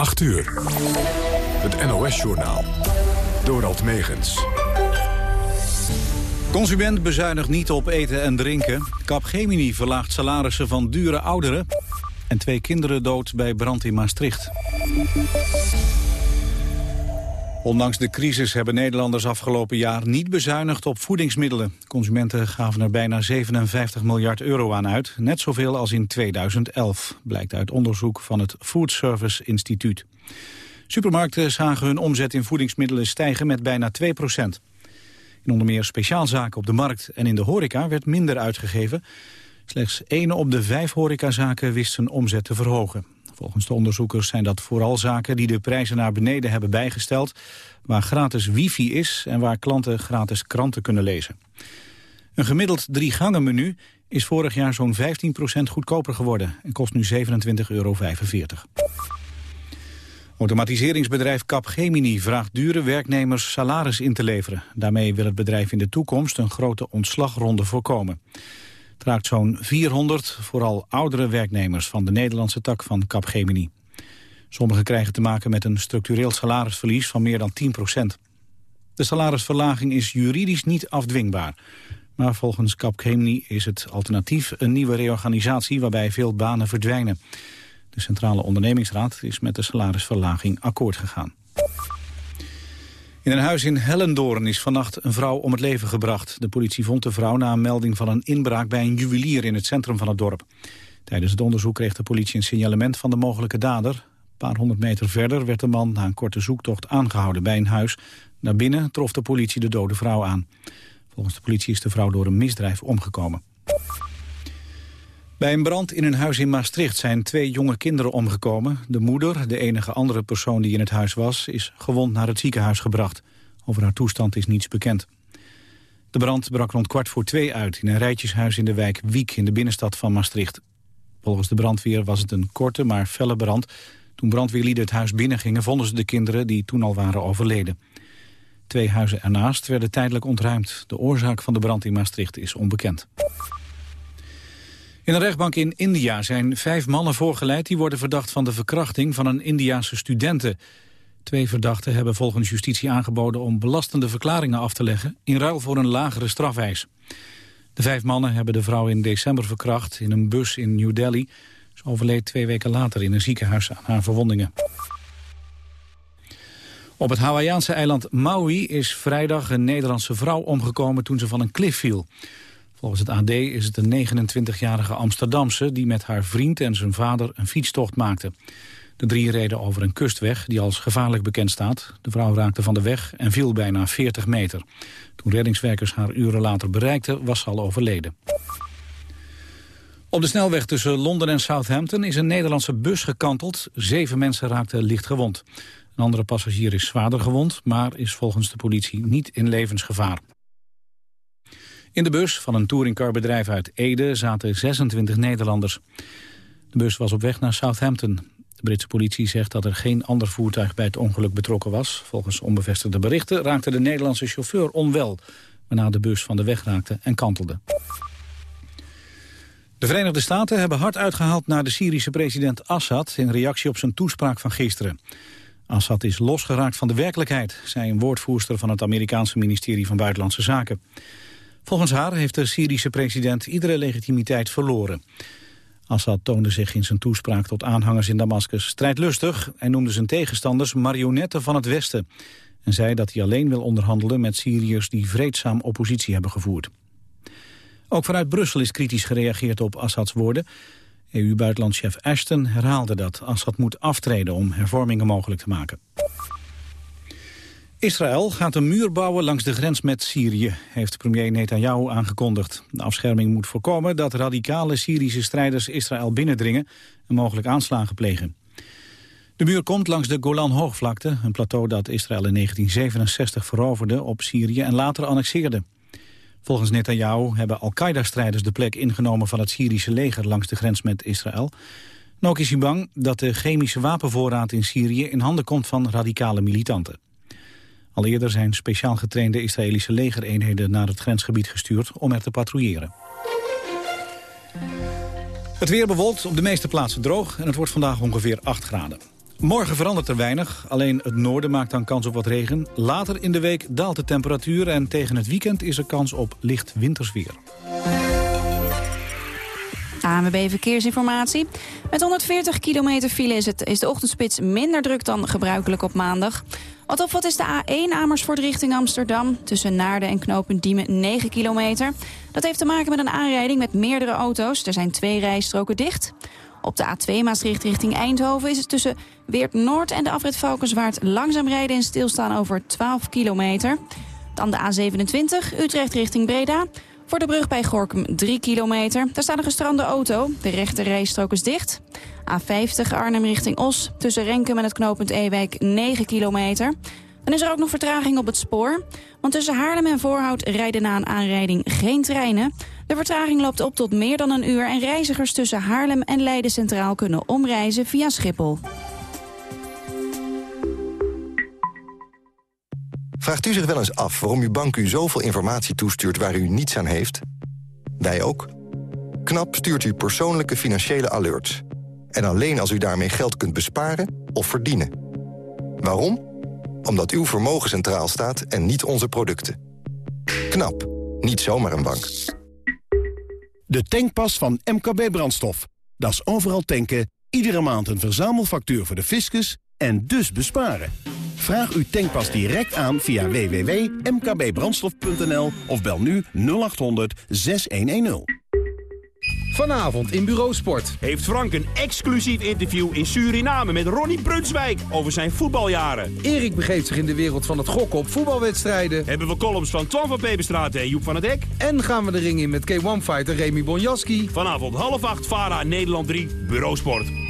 8 uur. Het NOS-journaal. Dorald Megens. Consument bezuinigt niet op eten en drinken. Capgemini verlaagt salarissen van dure ouderen. En twee kinderen dood bij brand in Maastricht. Ondanks de crisis hebben Nederlanders afgelopen jaar niet bezuinigd op voedingsmiddelen. Consumenten gaven er bijna 57 miljard euro aan uit, net zoveel als in 2011, blijkt uit onderzoek van het Food Service Instituut. Supermarkten zagen hun omzet in voedingsmiddelen stijgen met bijna 2 procent. In onder meer speciaalzaken op de markt en in de horeca werd minder uitgegeven. Slechts één op de vijf horecazaken wist zijn omzet te verhogen. Volgens de onderzoekers zijn dat vooral zaken die de prijzen naar beneden hebben bijgesteld, waar gratis wifi is en waar klanten gratis kranten kunnen lezen. Een gemiddeld drie gangen menu is vorig jaar zo'n 15% goedkoper geworden en kost nu 27,45 euro. Automatiseringsbedrijf Capgemini vraagt dure werknemers salaris in te leveren. Daarmee wil het bedrijf in de toekomst een grote ontslagronde voorkomen. Het raakt zo'n 400, vooral oudere werknemers van de Nederlandse tak van Capgemini. Sommigen krijgen te maken met een structureel salarisverlies van meer dan 10 procent. De salarisverlaging is juridisch niet afdwingbaar. Maar volgens Capgemini is het alternatief een nieuwe reorganisatie waarbij veel banen verdwijnen. De Centrale Ondernemingsraad is met de salarisverlaging akkoord gegaan. In een huis in Hellendoorn is vannacht een vrouw om het leven gebracht. De politie vond de vrouw na een melding van een inbraak bij een juwelier in het centrum van het dorp. Tijdens het onderzoek kreeg de politie een signalement van de mogelijke dader. Een paar honderd meter verder werd de man na een korte zoektocht aangehouden bij een huis. Naar binnen trof de politie de dode vrouw aan. Volgens de politie is de vrouw door een misdrijf omgekomen. Bij een brand in een huis in Maastricht zijn twee jonge kinderen omgekomen. De moeder, de enige andere persoon die in het huis was, is gewond naar het ziekenhuis gebracht. Over haar toestand is niets bekend. De brand brak rond kwart voor twee uit in een rijtjeshuis in de wijk Wiek in de binnenstad van Maastricht. Volgens de brandweer was het een korte maar felle brand. Toen brandweerlieden het huis binnengingen vonden ze de kinderen die toen al waren overleden. Twee huizen ernaast werden tijdelijk ontruimd. De oorzaak van de brand in Maastricht is onbekend. In een rechtbank in India zijn vijf mannen voorgeleid... die worden verdacht van de verkrachting van een Indiaanse studenten. Twee verdachten hebben volgens justitie aangeboden... om belastende verklaringen af te leggen... in ruil voor een lagere strafeis. De vijf mannen hebben de vrouw in december verkracht... in een bus in New Delhi. Ze overleed twee weken later in een ziekenhuis aan haar verwondingen. Op het Hawaïaanse eiland Maui is vrijdag een Nederlandse vrouw omgekomen... toen ze van een klif viel. Volgens het AD is het een 29-jarige Amsterdamse... die met haar vriend en zijn vader een fietstocht maakte. De drie reden over een kustweg die als gevaarlijk bekend staat. De vrouw raakte van de weg en viel bijna 40 meter. Toen reddingswerkers haar uren later bereikten, was ze al overleden. Op de snelweg tussen Londen en Southampton is een Nederlandse bus gekanteld. Zeven mensen raakten licht gewond. Een andere passagier is zwaarder gewond, maar is volgens de politie niet in levensgevaar. In de bus van een touringcarbedrijf uit Ede zaten 26 Nederlanders. De bus was op weg naar Southampton. De Britse politie zegt dat er geen ander voertuig bij het ongeluk betrokken was. Volgens onbevestigde berichten raakte de Nederlandse chauffeur onwel... waarna de bus van de weg raakte en kantelde. De Verenigde Staten hebben hard uitgehaald naar de Syrische president Assad... in reactie op zijn toespraak van gisteren. Assad is losgeraakt van de werkelijkheid... zei een woordvoerster van het Amerikaanse ministerie van Buitenlandse Zaken. Volgens haar heeft de Syrische president iedere legitimiteit verloren. Assad toonde zich in zijn toespraak tot aanhangers in Damascus strijdlustig... en noemde zijn tegenstanders marionetten van het Westen... en zei dat hij alleen wil onderhandelen met Syriërs die vreedzaam oppositie hebben gevoerd. Ook vanuit Brussel is kritisch gereageerd op Assads woorden. EU-buitenlandchef Ashton herhaalde dat Assad moet aftreden om hervormingen mogelijk te maken. Israël gaat een muur bouwen langs de grens met Syrië, heeft premier Netanyahu aangekondigd. De afscherming moet voorkomen dat radicale Syrische strijders Israël binnendringen en mogelijk aanslagen plegen. De muur komt langs de Golan-hoogvlakte, een plateau dat Israël in 1967 veroverde op Syrië en later annexeerde. Volgens Netanyahu hebben Al-Qaeda-strijders de plek ingenomen van het Syrische leger langs de grens met Israël. En is hij bang dat de chemische wapenvoorraad in Syrië in handen komt van radicale militanten. Al eerder zijn speciaal getrainde Israëlische legereenheden naar het grensgebied gestuurd om er te patrouilleren. Het weer bewolkt op de meeste plaatsen droog en het wordt vandaag ongeveer 8 graden. Morgen verandert er weinig. Alleen het noorden maakt dan kans op wat regen. Later in de week daalt de temperatuur en tegen het weekend is er kans op licht wintersweer. AMB Verkeersinformatie. Met 140 kilometer file is, het, is de ochtendspits minder druk dan gebruikelijk op maandag. Wat opvalt is de A1 Amersfoort richting Amsterdam. Tussen Naarden en knooppunt Diemen 9 kilometer. Dat heeft te maken met een aanrijding met meerdere auto's. Er zijn twee rijstroken dicht. Op de A2 Maastricht richting Eindhoven is het tussen Weert Noord en de afrit Valkenswaard langzaam rijden en stilstaan over 12 kilometer. Dan de A27 Utrecht richting Breda. Voor de brug bij Gorkum 3 kilometer. Daar staat een gestrande auto. De rechte rijstrook is dicht. A50 Arnhem richting Os. Tussen Renkum en het knooppunt Ewijk 9 kilometer. Dan is er ook nog vertraging op het spoor. Want tussen Haarlem en Voorhout rijden na een aanrijding geen treinen. De vertraging loopt op tot meer dan een uur... en reizigers tussen Haarlem en Leiden Centraal kunnen omreizen via Schiphol. Vraagt u zich wel eens af waarom uw bank u zoveel informatie toestuurt waar u niets aan heeft? Wij ook. KNAP stuurt u persoonlijke financiële alerts. En alleen als u daarmee geld kunt besparen of verdienen. Waarom? Omdat uw vermogen centraal staat en niet onze producten. KNAP. Niet zomaar een bank. De tankpas van MKB Brandstof. Dat is overal tanken, iedere maand een verzamelfactuur voor de fiscus en dus besparen. Vraag uw tankpas direct aan via www.mkbbrandstof.nl of bel nu 0800 6110. Vanavond in Bureau Sport. Heeft Frank een exclusief interview in Suriname met Ronnie Brunswijk over zijn voetbaljaren. Erik begeeft zich in de wereld van het gokken op voetbalwedstrijden. Hebben we columns van Twan van Peperstraat en Joep van het Hek. En gaan we de ring in met K1-fighter Remy Bonjaski. Vanavond half acht, VARA, Nederland 3, Bureau Sport.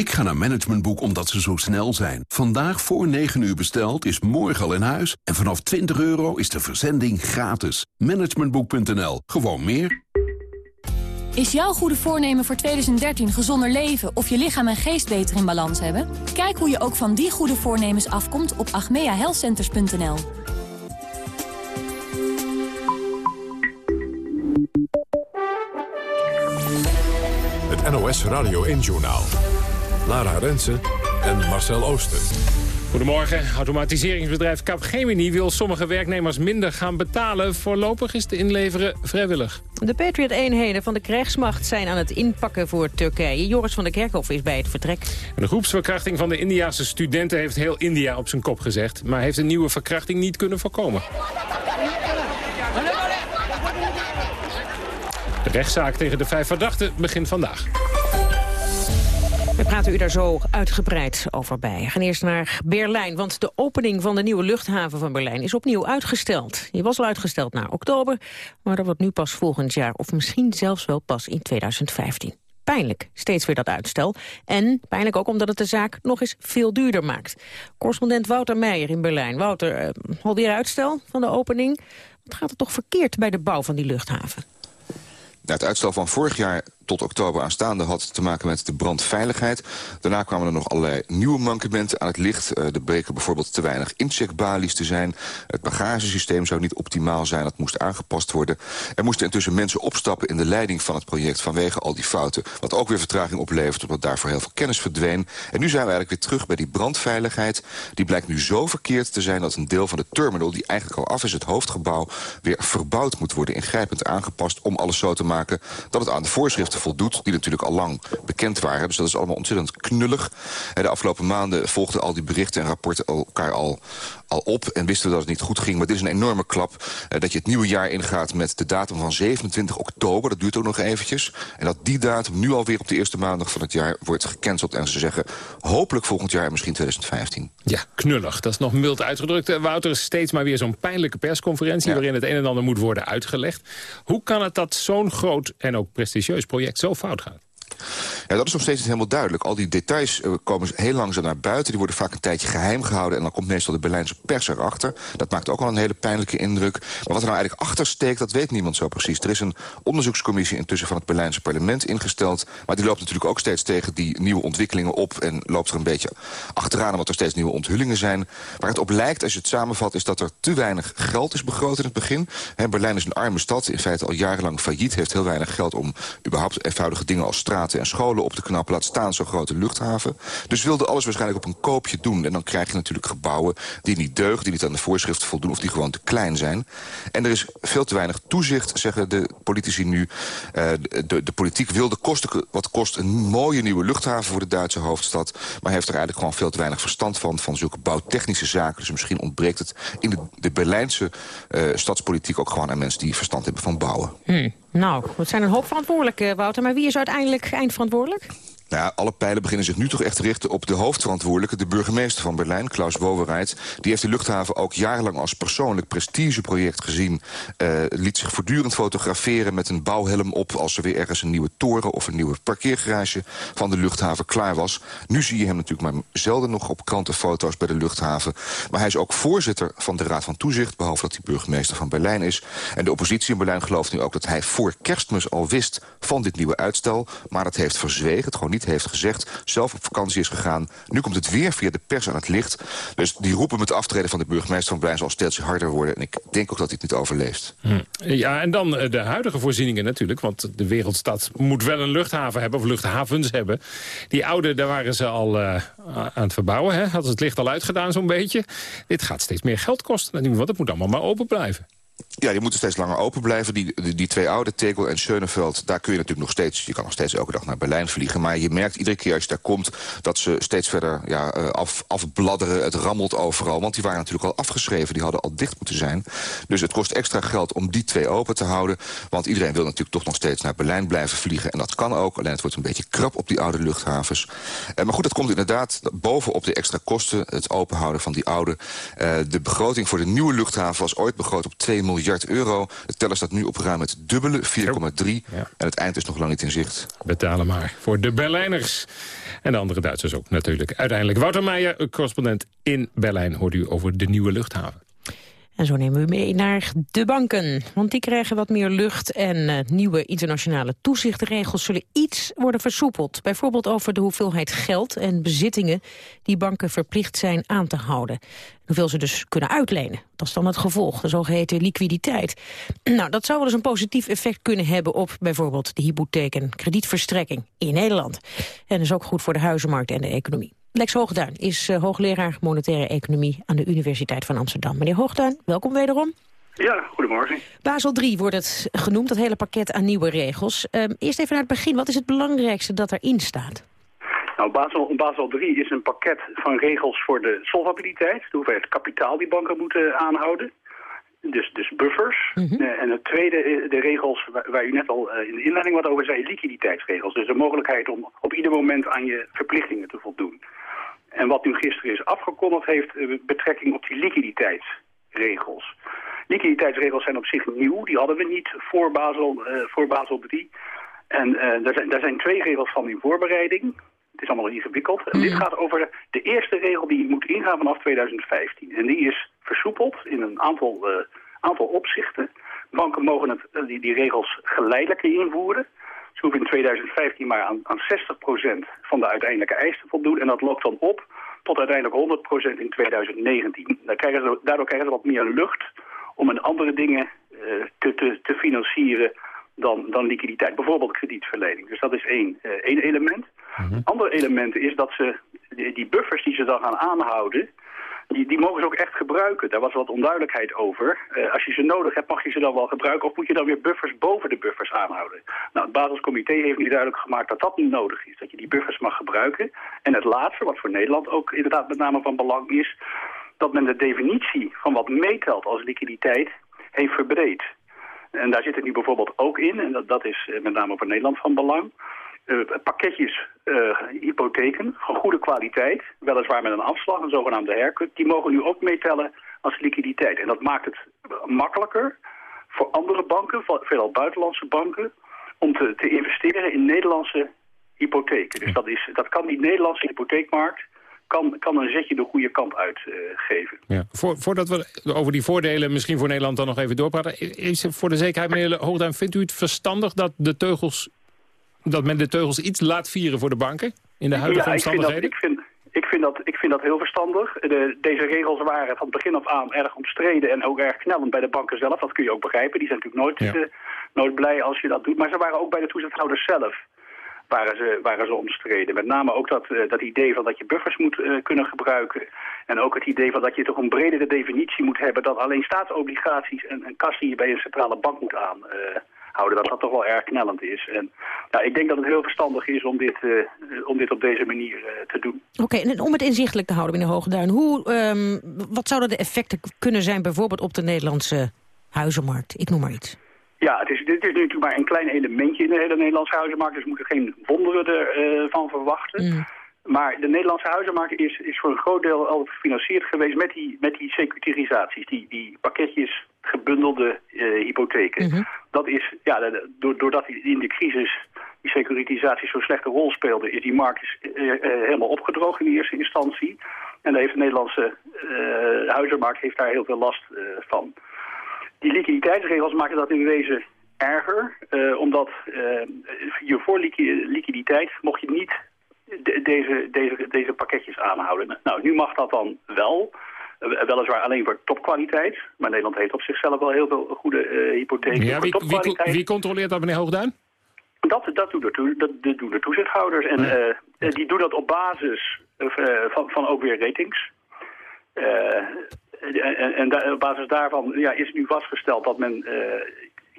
Ik ga naar Managementboek omdat ze zo snel zijn. Vandaag voor 9 uur besteld is morgen al in huis. En vanaf 20 euro is de verzending gratis. Managementboek.nl. Gewoon meer. Is jouw goede voornemen voor 2013 gezonder leven of je lichaam en geest beter in balans hebben? Kijk hoe je ook van die goede voornemens afkomt op agmeahealthcenters.nl. Het NOS Radio 1-journaal. Lara Rensen en Marcel Ooster. Goedemorgen. Automatiseringsbedrijf Capgemini wil sommige werknemers minder gaan betalen. Voorlopig is te inleveren vrijwillig. De Patriot-eenheden van de krijgsmacht zijn aan het inpakken voor Turkije. Joris van der Kerkhoff is bij het vertrek. De groepsverkrachting van de Indiase studenten heeft heel India op zijn kop gezegd. Maar heeft een nieuwe verkrachting niet kunnen voorkomen. De rechtszaak tegen de vijf verdachten begint vandaag. We praten u daar zo uitgebreid over bij. We gaan eerst naar Berlijn, want de opening van de nieuwe luchthaven van Berlijn is opnieuw uitgesteld. Die was al uitgesteld naar oktober, maar dat wordt nu pas volgend jaar of misschien zelfs wel pas in 2015. Pijnlijk, steeds weer dat uitstel. En pijnlijk ook omdat het de zaak nog eens veel duurder maakt. Correspondent Wouter Meijer in Berlijn. Wouter, eh, alweer uitstel van de opening. Wat gaat er toch verkeerd bij de bouw van die luchthaven? het uitstel van vorig jaar tot oktober aanstaande had te maken met de brandveiligheid. Daarna kwamen er nog allerlei nieuwe mankementen aan het licht. Uh, er bleken bijvoorbeeld te weinig incheckbalies te zijn. Het bagagesysteem zou niet optimaal zijn, dat moest aangepast worden. Er moesten intussen mensen opstappen in de leiding van het project... vanwege al die fouten, wat ook weer vertraging oplevert... omdat daarvoor heel veel kennis verdween. En nu zijn we eigenlijk weer terug bij die brandveiligheid. Die blijkt nu zo verkeerd te zijn dat een deel van de terminal... die eigenlijk al af is, het hoofdgebouw, weer verbouwd moet worden... ingrijpend aangepast om alles zo te maken dat het aan de voorschriften voldoet... die natuurlijk al lang bekend waren. Dus dat is allemaal ontzettend knullig. De afgelopen maanden volgden al die berichten en rapporten elkaar al, al op... en wisten we dat het niet goed ging. Maar dit is een enorme klap eh, dat je het nieuwe jaar ingaat... met de datum van 27 oktober, dat duurt ook nog eventjes. En dat die datum nu alweer op de eerste maandag van het jaar wordt gecanceld. En ze zeggen hopelijk volgend jaar misschien 2015. Ja, knullig. Dat is nog mild uitgedrukt. Eh, Wouter, steeds maar weer zo'n pijnlijke persconferentie... waarin het een en ander moet worden uitgelegd. Hoe kan het dat zo'n groot en ook prestigieus project zo fout gaat? Ja, dat is nog steeds niet helemaal duidelijk. Al die details uh, komen heel langzaam naar buiten. Die worden vaak een tijdje geheim gehouden... en dan komt meestal de Berlijnse pers erachter. Dat maakt ook al een hele pijnlijke indruk. Maar wat er nou eigenlijk achter steekt, dat weet niemand zo precies. Er is een onderzoekscommissie intussen van het Berlijnse parlement ingesteld... maar die loopt natuurlijk ook steeds tegen die nieuwe ontwikkelingen op... en loopt er een beetje achteraan omdat er steeds nieuwe onthullingen zijn. Waar het op lijkt, als je het samenvat, is dat er te weinig geld is begroot in het begin. Berlijn is een arme stad, in feite al jarenlang failliet... heeft heel weinig geld om überhaupt eenvoudige dingen als en scholen op te knappen. Laat staan zo'n grote luchthaven. Dus wilde alles waarschijnlijk op een koopje doen. En dan krijg je natuurlijk gebouwen die niet deugen... die niet aan de voorschriften voldoen of die gewoon te klein zijn. En er is veel te weinig toezicht, zeggen de politici nu. Uh, de, de, politiek wil de kosten wat kost een mooie nieuwe luchthaven voor de Duitse hoofdstad... maar heeft er eigenlijk gewoon veel te weinig verstand van... van zulke bouwtechnische zaken. Dus misschien ontbreekt het in de, de Berlijnse uh, stadspolitiek ook gewoon aan mensen... die verstand hebben van bouwen. Hmm. Nou, het zijn een hoop verantwoordelijke, Wouter. Maar wie is uiteindelijk eindverantwoordelijk? Nou, alle pijlen beginnen zich nu toch echt te richten op de hoofdverantwoordelijke... de burgemeester van Berlijn, Klaus Wowereit. Die heeft de luchthaven ook jarenlang als persoonlijk prestigeproject gezien. Uh, liet zich voortdurend fotograferen met een bouwhelm op... als er weer ergens een nieuwe toren of een nieuwe parkeergarage van de luchthaven klaar was. Nu zie je hem natuurlijk maar zelden nog op krantenfoto's bij de luchthaven. Maar hij is ook voorzitter van de Raad van Toezicht... behalve dat hij burgemeester van Berlijn is. En de oppositie in Berlijn gelooft nu ook dat hij voor kerstmis al wist... van dit nieuwe uitstel, maar dat heeft verzwegen. Het gewoon niet heeft gezegd, zelf op vakantie is gegaan. Nu komt het weer via de pers aan het licht. Dus die roepen met aftreden van de burgemeester van Berlijn zal steeds harder worden. En ik denk ook dat hij het niet overleeft. Hm. Ja, en dan eh, de huidige voorzieningen natuurlijk. Want de wereldstad moet wel een luchthaven hebben, of luchthavens hebben. Die oude, daar waren ze al uh, aan het verbouwen. Hè? Hadden ze het licht al uitgedaan zo'n beetje. Dit gaat steeds meer geld kosten. Want het moet allemaal maar open blijven. Ja, die moeten steeds langer open blijven. Die, die, twee oude, Tegel en Schöneveld, daar kun je natuurlijk nog steeds... je kan nog steeds elke dag naar Berlijn vliegen. Maar je merkt iedere keer als je daar komt... dat ze steeds verder ja, eh, af, afbladderen. Het rammelt overal. Want die waren natuurlijk al afgeschreven. Die hadden al dicht moeten zijn. Dus het kost extra geld om die twee open te houden. Want iedereen wil natuurlijk toch nog steeds naar Berlijn blijven vliegen. En dat kan ook. Alleen het wordt een beetje krap op die oude luchthavens. Uh, maar goed, dat komt inderdaad bovenop de extra kosten. Het openhouden van die oude. Uh, de begroting voor de nieuwe luchthaven was ooit begroot op 2 miljard euro. Het teller staat nu op ruim het dubbele, 4,3. En het eind is nog lang niet in zicht. Betalen maar voor de Berlijners. En de andere Duitsers ook natuurlijk. Uiteindelijk Wouter Meijer, correspondent in Berlijn... hoort u over de nieuwe luchthaven. En zo nemen we mee naar de banken. Want die krijgen wat meer lucht en uh, nieuwe internationale toezichtregels zullen iets worden versoepeld. Bijvoorbeeld over de hoeveelheid geld en bezittingen die banken verplicht zijn aan te houden. Hoeveel ze dus kunnen uitlenen. Dat is dan het gevolg, de zogeheten liquiditeit. Nou, dat zou wel eens een positief effect kunnen hebben op bijvoorbeeld de hypotheek en kredietverstrekking in Nederland. En is ook goed voor de huizenmarkt en de economie. Lex Hoogduin is uh, hoogleraar monetaire economie aan de Universiteit van Amsterdam. Meneer Hoogduin, welkom wederom. Ja, goedemorgen. Basel 3 wordt het genoemd, dat hele pakket aan nieuwe regels. Uh, eerst even naar het begin, wat is het belangrijkste dat erin staat? Nou, Basel, Basel 3 is een pakket van regels voor de solvabiliteit, de hoeveelheid kapitaal die banken moeten aanhouden. Dus, dus buffers. Mhm. Eh, en het tweede, de regels waar, u net al in de inleiding wat over zei, liquiditeitsregels. Dus de mogelijkheid om op ieder moment aan je verplichtingen te voldoen. En wat nu gisteren is afgekondigd heeft eh, betrekking op die liquiditeitsregels. Liquiditeitsregels zijn op zich nieuw, die hadden we niet voor Basel, uh, voor Basel 3. En uh, daar, zijn, daar zijn twee regels van in voorbereiding. Het is allemaal ingewikkeld. En dit mhm. gaat over de eerste regel die moet ingaan vanaf 2015. En die is versoepeld in een aantal, uh, aantal opzichten. Banken mogen het, die, die regels geleidelijk invoeren. Ze hoeven in 2015 maar aan, aan 60% van de uiteindelijke eisen te voldoen. En dat loopt dan op tot uiteindelijk 100% in 2019. krijgen ze, daardoor krijgen ze wat meer lucht om in andere dingen uh, te, te, te, financieren dan, dan liquiditeit. Bijvoorbeeld kredietverlening. Dus dat is één, uh, één element. Mm Andere element is dat ze die buffers die ze dan gaan aanhouden die, die mogen ze ook echt gebruiken. Daar was wat onduidelijkheid over. Uh, als je ze nodig hebt, mag je ze dan wel gebruiken... of moet je dan weer buffers boven de buffers aanhouden? Nou, het basiscomité heeft nu duidelijk gemaakt dat dat niet nodig is. Dat je die buffers mag gebruiken. En het laatste, wat voor Nederland ook inderdaad met name van belang is... dat men de definitie van wat meetelt als liquiditeit heeft verbreed. En daar zit het nu bijvoorbeeld ook in, en dat, dat is eh, met name voor Nederland van belang... Uh, pakketjes uh, hypotheken van goede kwaliteit, weliswaar met een afslag, een zogenaamde haircut, die mogen nu ook meetellen als liquiditeit. En dat maakt het makkelijker voor andere banken, veelal buitenlandse banken, om te, te investeren in Nederlandse hypotheken. Dus dat, is, dat kan die Nederlandse hypotheekmarkt kan, kan een zetje de goede kant uitgeven. ja. Voor, voordat we over die voordelen misschien voor Nederland dan nog even doorpraten... is voor de zekerheid, meneer Hoogduin, vindt u het verstandig dat, de teugels, dat men de teugels iets laat vieren voor de banken? In de huidige ja, ik vind, dat, omstandigheden? ik, vind, ik, vind dat, ik vind dat heel verstandig. De, deze regels waren van begin af aan erg omstreden en ook erg knellend bij de banken zelf. Dat kun je ook begrijpen. Die zijn natuurlijk nooit, Ja. eh, nooit blij als je dat doet. Maar ze waren ook bij de toezichthouders zelf waren ze, waren ze omstreden. Met name ook dat, eh, dat idee van dat je buffers moet eh, kunnen gebruiken. En ook het idee van dat je toch een bredere definitie moet hebben... dat alleen staatsobligaties en, en je bij een centrale bank moet aanhouden... dat dat toch wel erg knellend is. En nou, ik denk dat het heel verstandig is om dit, eh, om dit op deze manier eh, te doen. Oké, en om het inzichtelijk te houden, meneer Hoogduin... Hoe, ehm, wat zouden de effecten kunnen zijn bijvoorbeeld op de Nederlandse huizenmarkt? Ik noem maar iets. Ja, het is, dit is natuurlijk maar een klein elementje in de hele Nederlandse huizenmarkt. Dus we moeten geen wonderen ervan van verwachten. Maar de Nederlandse huizenmarkt is, is voor een groot deel al gefinancierd geweest met die, met die securitisaties. Die, die pakketjes gebundelde eh, hypotheken. Dat is, ja, doordat in de crisis die securitisaties zo'n slechte rol speelden, is die markt is, eh, helemaal opgedroogd in de eerste instantie. En daar heeft de Nederlandse huizenmarkt heeft daar heel veel last van. Die liquiditeitsregels maken dat in wezen erger, omdat je voor liqui- liquiditeit mocht je niet de- deze, deze, deze pakketjes aanhouden. Nou, nu mag dat dan wel, weliswaar alleen voor topkwaliteit, maar Nederland heeft op zichzelf wel heel veel goede eh, hypotheken Ja, voor wie, topkwaliteit. wie controleert dat, meneer Hoogduin? Dat, dat, doen de, dat, dat doen de toezichthouders. En eh, eh, die doen dat op basis van, van ook weer ratings. En en, op basis daarvan ja, is nu vastgesteld dat men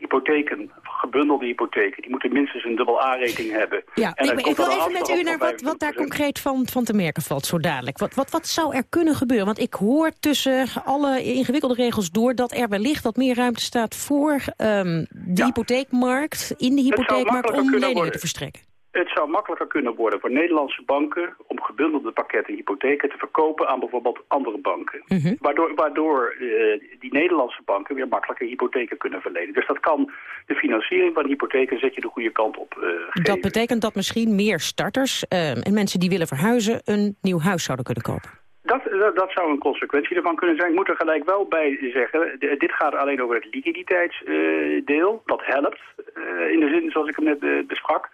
hypotheken, gebundelde hypotheken, die moeten minstens een dubbel A-rating hebben. Ja, En ik, wil even met u naar wat, wat daar concreet van, van te merken valt zo dadelijk. Wat, wat, wat zou er kunnen gebeuren? Want ik hoor tussen alle ingewikkelde regels door... dat er wellicht wat meer ruimte staat voor ehm, de hypotheekmarkt... in de hypotheekmarkt om leningen te verstrekken. Het zou makkelijker kunnen worden voor Nederlandse banken om gebundelde pakketten hypotheken te verkopen aan bijvoorbeeld andere banken. Mhm. Waardoor, waardoor eh, die Nederlandse banken weer makkelijker hypotheken kunnen verlenen. Dus dat kan de financiering van hypotheken zet je de goede kant op eh, geven. Dat betekent dat misschien meer starters ehm, en mensen die willen verhuizen... een nieuw huis zouden kunnen kopen. Dat, dat, dat zou een consequentie ervan kunnen zijn. Ik moet er gelijk wel bij zeggen, dit gaat alleen over het liquiditeitsdeel. dat helpt, eh, in de zin zoals ik hem net eh, besprak.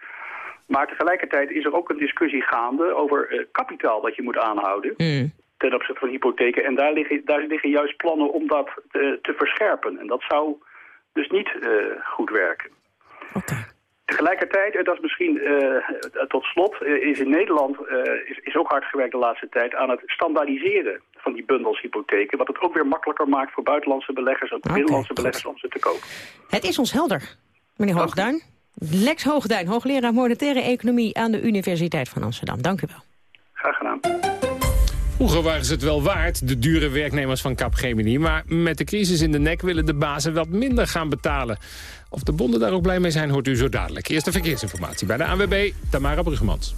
Maar tegelijkertijd is er ook een discussie gaande over eh, kapitaal dat je moet aanhouden. ten opzichte van hypotheken. En daar liggen, daar liggen juist plannen om dat te, te verscherpen. En dat zou dus niet eh, goed werken. Tegelijkertijd, en dat is misschien eh, tot slot, eh, is in Nederland eh, is, is ook hard gewerkt de laatste tijd aan het standaardiseren van die bundels hypotheken. Wat het ook weer makkelijker maakt voor buitenlandse beleggers en voor binnenlandse beleggers om ze te kopen. Het is ons helder, meneer Hoogduin. Lex Hoogduin, hoogleraar monetaire economie aan de Universiteit van Amsterdam. Dank u wel. Graag gedaan. Vroeger waren ze het wel waard, de dure werknemers van Capgemini. Maar met de crisis in de nek willen de bazen wat minder gaan betalen. Of de bonden daar ook blij mee zijn, hoort u zo dadelijk. Eerste verkeersinformatie bij de ANWB, Tamara Bruggemans.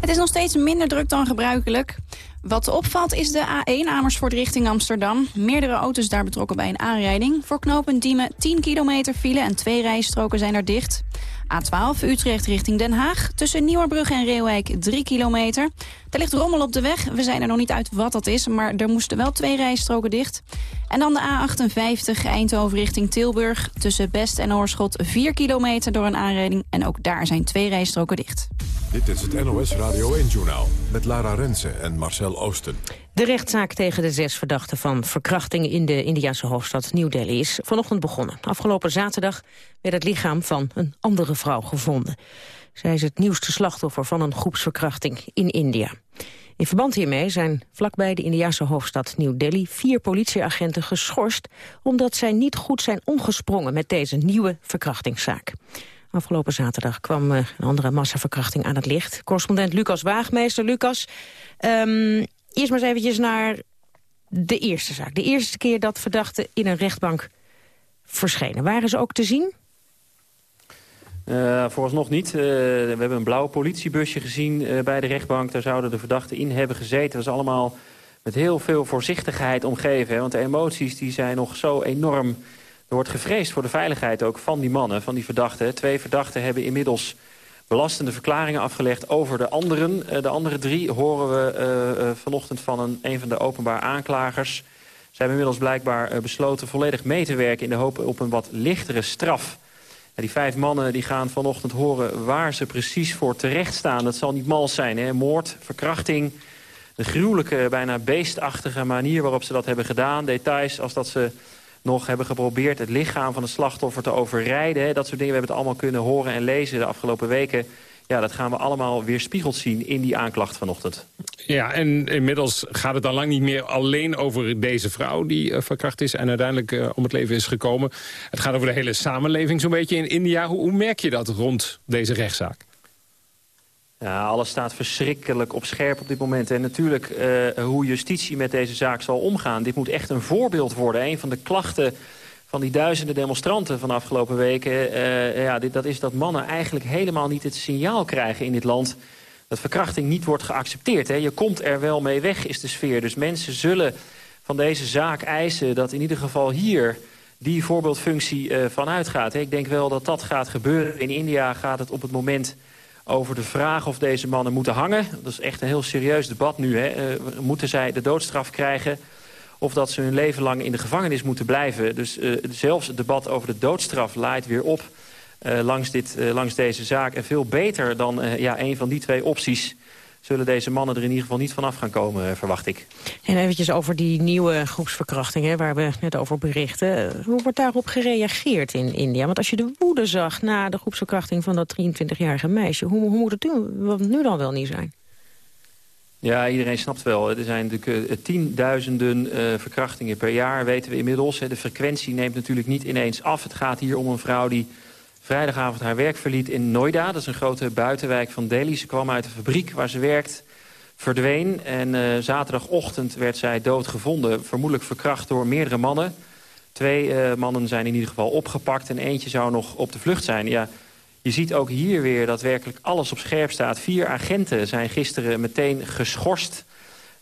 Het is nog steeds minder druk dan gebruikelijk. Wat opvalt is de A1 Amersfoort richting Amsterdam. Meerdere auto's daar betrokken bij een aanrijding. Voor knooppunt Diemen 10 kilometer file en twee rijstroken zijn er dicht. A12 Utrecht richting Den Haag. Tussen Nieuwerbrug en Reeuwijk 3 kilometer. Er ligt rommel op de weg. We zijn er nog niet uit wat dat is, maar er moesten wel twee rijstroken dicht. En dan de A58 Eindhoven richting Tilburg. Tussen Best en Oorschot 4 kilometer door een aanrijding. En ook daar zijn twee rijstroken dicht. Dit is het NOS Radio 1-journaal met Lara Rensen en Marcel Oosten. De rechtszaak tegen de zes verdachten van verkrachting in de Indiase hoofdstad New Delhi is vanochtend begonnen. Afgelopen zaterdag werd het lichaam van een andere vrouw gevonden. Zij is het nieuwste slachtoffer van een groepsverkrachting in India. In verband hiermee zijn vlakbij de Indiase hoofdstad New Delhi vier politieagenten geschorst omdat zij niet goed zijn omgesprongen met deze nieuwe verkrachtingszaak. Afgelopen zaterdag kwam eh, een andere massaverkrachting aan het licht. Correspondent Lucas Waagmeester. Lucas, ehm, eerst maar eens eventjes naar de eerste zaak. De eerste keer dat verdachten in een rechtbank verschenen. Waren ze ook te zien? Uh, vooralsnog niet. Uh, we hebben een blauw politiebusje gezien bij de rechtbank. Daar zouden de verdachten in hebben gezeten. Dat is allemaal met heel veel voorzichtigheid omgeven. Want de emoties die zijn nog zo enorm... Er wordt gevreesd voor de veiligheid ook van die mannen, van die verdachten. Twee verdachten hebben inmiddels belastende verklaringen afgelegd over de anderen. de andere drie horen we vanochtend van een, een van de openbaar aanklagers. Ze hebben inmiddels blijkbaar besloten volledig mee te werken... in de hoop op een wat lichtere straf. die vijf mannen die gaan vanochtend horen waar ze precies voor terecht staan. Dat zal niet mals zijn, hè? moord, verkrachting de gruwelijke, bijna beestachtige manier waarop ze dat hebben gedaan. Details als dat ze nog hebben geprobeerd het lichaam van het slachtoffer te overrijden. Dat soort dingen, we hebben het allemaal kunnen horen en lezen de afgelopen weken. Ja, dat gaan we allemaal weer spiegeld zien in die aanklacht vanochtend. Ja, en inmiddels gaat het dan lang niet meer alleen over deze vrouw... die uh, verkracht is en uiteindelijk uh, om het leven is gekomen. Het gaat over de hele samenleving zo'n beetje in India. Hoe merk je dat rond deze rechtszaak? Ja, alles staat verschrikkelijk op scherp op dit moment. En natuurlijk uh, hoe justitie met deze zaak zal omgaan. Dit moet echt een voorbeeld worden. Een van de klachten van die duizenden demonstranten van de afgelopen weken... Uh, ja, dit, dat is dat mannen eigenlijk helemaal niet het signaal krijgen in dit land... dat verkrachting niet wordt geaccepteerd. Hè. Je komt er wel mee weg, is de sfeer. Dus mensen zullen van deze zaak eisen dat in ieder geval hier die voorbeeldfunctie uh, van uitgaat. Ik denk wel dat dat gaat gebeuren. In India gaat het op het moment over de vraag of deze mannen moeten hangen. Dat is echt een heel serieus debat nu. Hè. Uh, moeten zij de doodstraf krijgen of dat ze hun leven lang in de gevangenis moeten blijven. Dus uh, zelfs het debat over de doodstraf laait weer op uh, langs, dit, langs deze zaak. En veel beter dan ja, een van die twee opties zullen deze mannen er in ieder geval niet vanaf gaan komen, eh, verwacht ik. En eventjes over die nieuwe groepsverkrachtingen waar we net over berichten. Hoe wordt daarop gereageerd in India? Want als je de woede zag na de groepsverkrachting van dat 23-jarige meisje... Hoe, hoe, moet het nu, nu dan wel niet zijn? Ja, iedereen snapt wel. Er zijn natuurlijk uh, tienduizenden verkrachtingen per jaar, weten we inmiddels. De frequentie neemt natuurlijk niet ineens af. Het gaat hier om een vrouw die vrijdagavond haar werk verliet in Noida. Dat is een grote buitenwijk van Delhi. Ze kwam uit de fabriek waar ze werkt, verdween. En uh, zaterdagochtend werd zij doodgevonden. Vermoedelijk verkracht door meerdere mannen. Twee uh, mannen zijn in ieder geval opgepakt en eentje zou nog op de vlucht zijn. Ja, je ziet ook hier weer dat werkelijk alles op scherp staat. Vier agenten zijn gisteren meteen geschorst...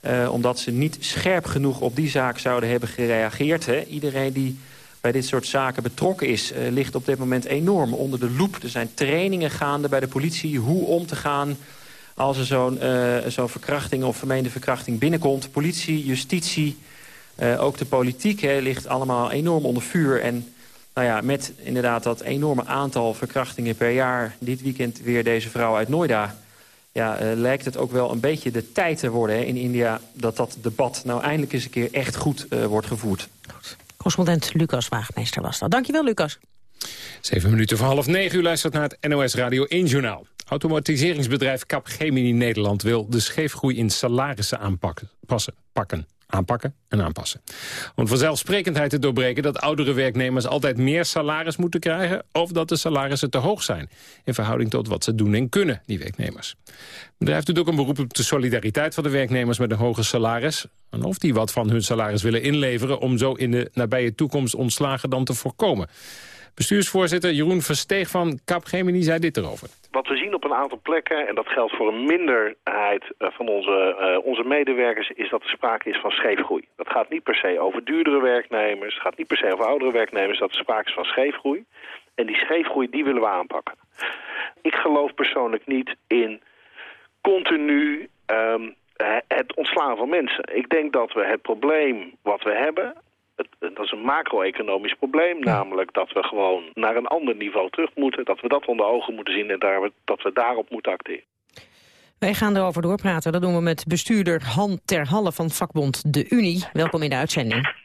Uh, omdat ze niet scherp genoeg op die zaak zouden hebben gereageerd. Hè. Iedereen die bij dit soort zaken betrokken is... Uh, ligt op dit moment enorm onder de loep. Er zijn trainingen gaande bij de politie hoe om te gaan... als er zo'n uh, verkrachting of vermeende verkrachting binnenkomt. Politie, justitie, uh, ook de politiek hè, ligt allemaal enorm onder vuur. En nou ja, met inderdaad dat enorme aantal verkrachtingen per jaar... dit weekend weer deze vrouw uit Noida... Ja, lijkt het ook wel een beetje de tijd te worden hè, in India... dat dat debat nou eindelijk eens een keer echt goed wordt gevoerd. Correspondent Lucas Waagmeester was dat. Dankjewel, Lucas. Zeven minuten voor half negen. U luistert naar het NOS Radio 1 Journaal. Automatiseringsbedrijf Capgemini Nederland wil de scheefgroei in salarissen aanpakken, pakken aanpakken en aanpassen. Om vanzelfsprekendheid te doorbreken dat oudere werknemers altijd meer salaris moeten krijgen... of dat de salarissen te hoog zijn in verhouding tot wat ze doen en kunnen, die werknemers. Het bedrijf doet ook een beroep op de solidariteit van de werknemers met een hoger salaris... en of die wat van hun salaris willen inleveren om zo in de nabije toekomst ontslagen dan te voorkomen. Bestuursvoorzitter Jeroen Versteeg van Capgemini zei dit erover. Wat we zien op een aantal plekken, en dat geldt voor een minderheid eh, van onze, uh, onze medewerkers, is dat er sprake is van scheefgroei. Dat gaat niet per se over duurdere werknemers, gaat niet per se over oudere werknemers, dat er sprake is van scheefgroei. En die scheefgroei, die willen we aanpakken. Ik geloof persoonlijk niet in continu um, het ontslaan van mensen. Ik denk dat we het probleem wat we hebben het, dat is een macro-economisch probleem. Namelijk dat we gewoon naar een ander niveau terug moeten. Dat we dat onder ogen moeten zien en daar, dat we daarop moeten acteren. Wij gaan erover doorpraten. Dat doen we met bestuurder Han Terhalle van vakbond De Unie. Welkom in de uitzending.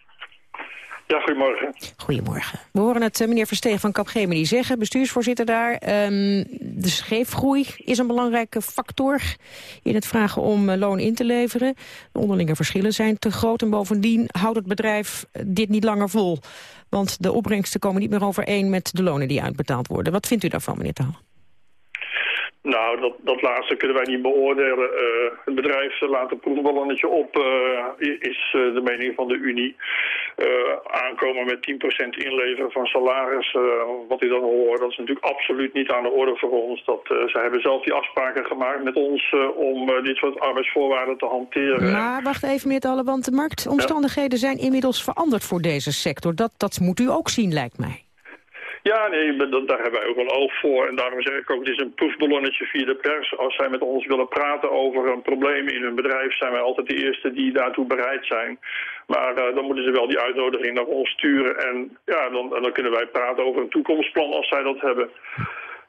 Ja, goedemorgen. Goedemorgen. We horen het eh, meneer Versteeg van Capgemini zeggen, bestuursvoorzitter daar. Um, de scheefgroei is een belangrijke factor in het vragen om uh, loon in te leveren. De onderlinge verschillen zijn te groot en bovendien houdt het bedrijf eh, dit niet langer vol. Want de opbrengsten komen niet meer overeen met de lonen die uitbetaald worden. Wat vindt u daarvan, meneer Taal? Nou, dat, dat laatste kunnen wij niet beoordelen. Uh, het bedrijf laat een proefballonnetje op, uh, is uh, de mening van de Unie. aankomen met 10% inleveren van salaris, wat u dan hoort, dat is natuurlijk absoluut niet aan de orde voor ons. Dat, ze hebben zelf die afspraken gemaakt met ons om dit soort arbeidsvoorwaarden te hanteren. Maar wacht even meneer Talle, want de marktomstandigheden ja. zijn inmiddels veranderd voor deze sector. Dat, dat moet u ook zien, lijkt mij. Ja, nee, daar hebben wij ook wel oog voor. En daarom zeg ik ook, het is een proefballonnetje via de pers. Als zij met ons willen praten over een probleem in hun bedrijf... zijn wij altijd de eerste die daartoe bereid zijn. Maar uh, dan moeten ze wel die uitnodiging naar ons sturen. En ja, dan, dan kunnen wij praten over een toekomstplan als zij dat hebben.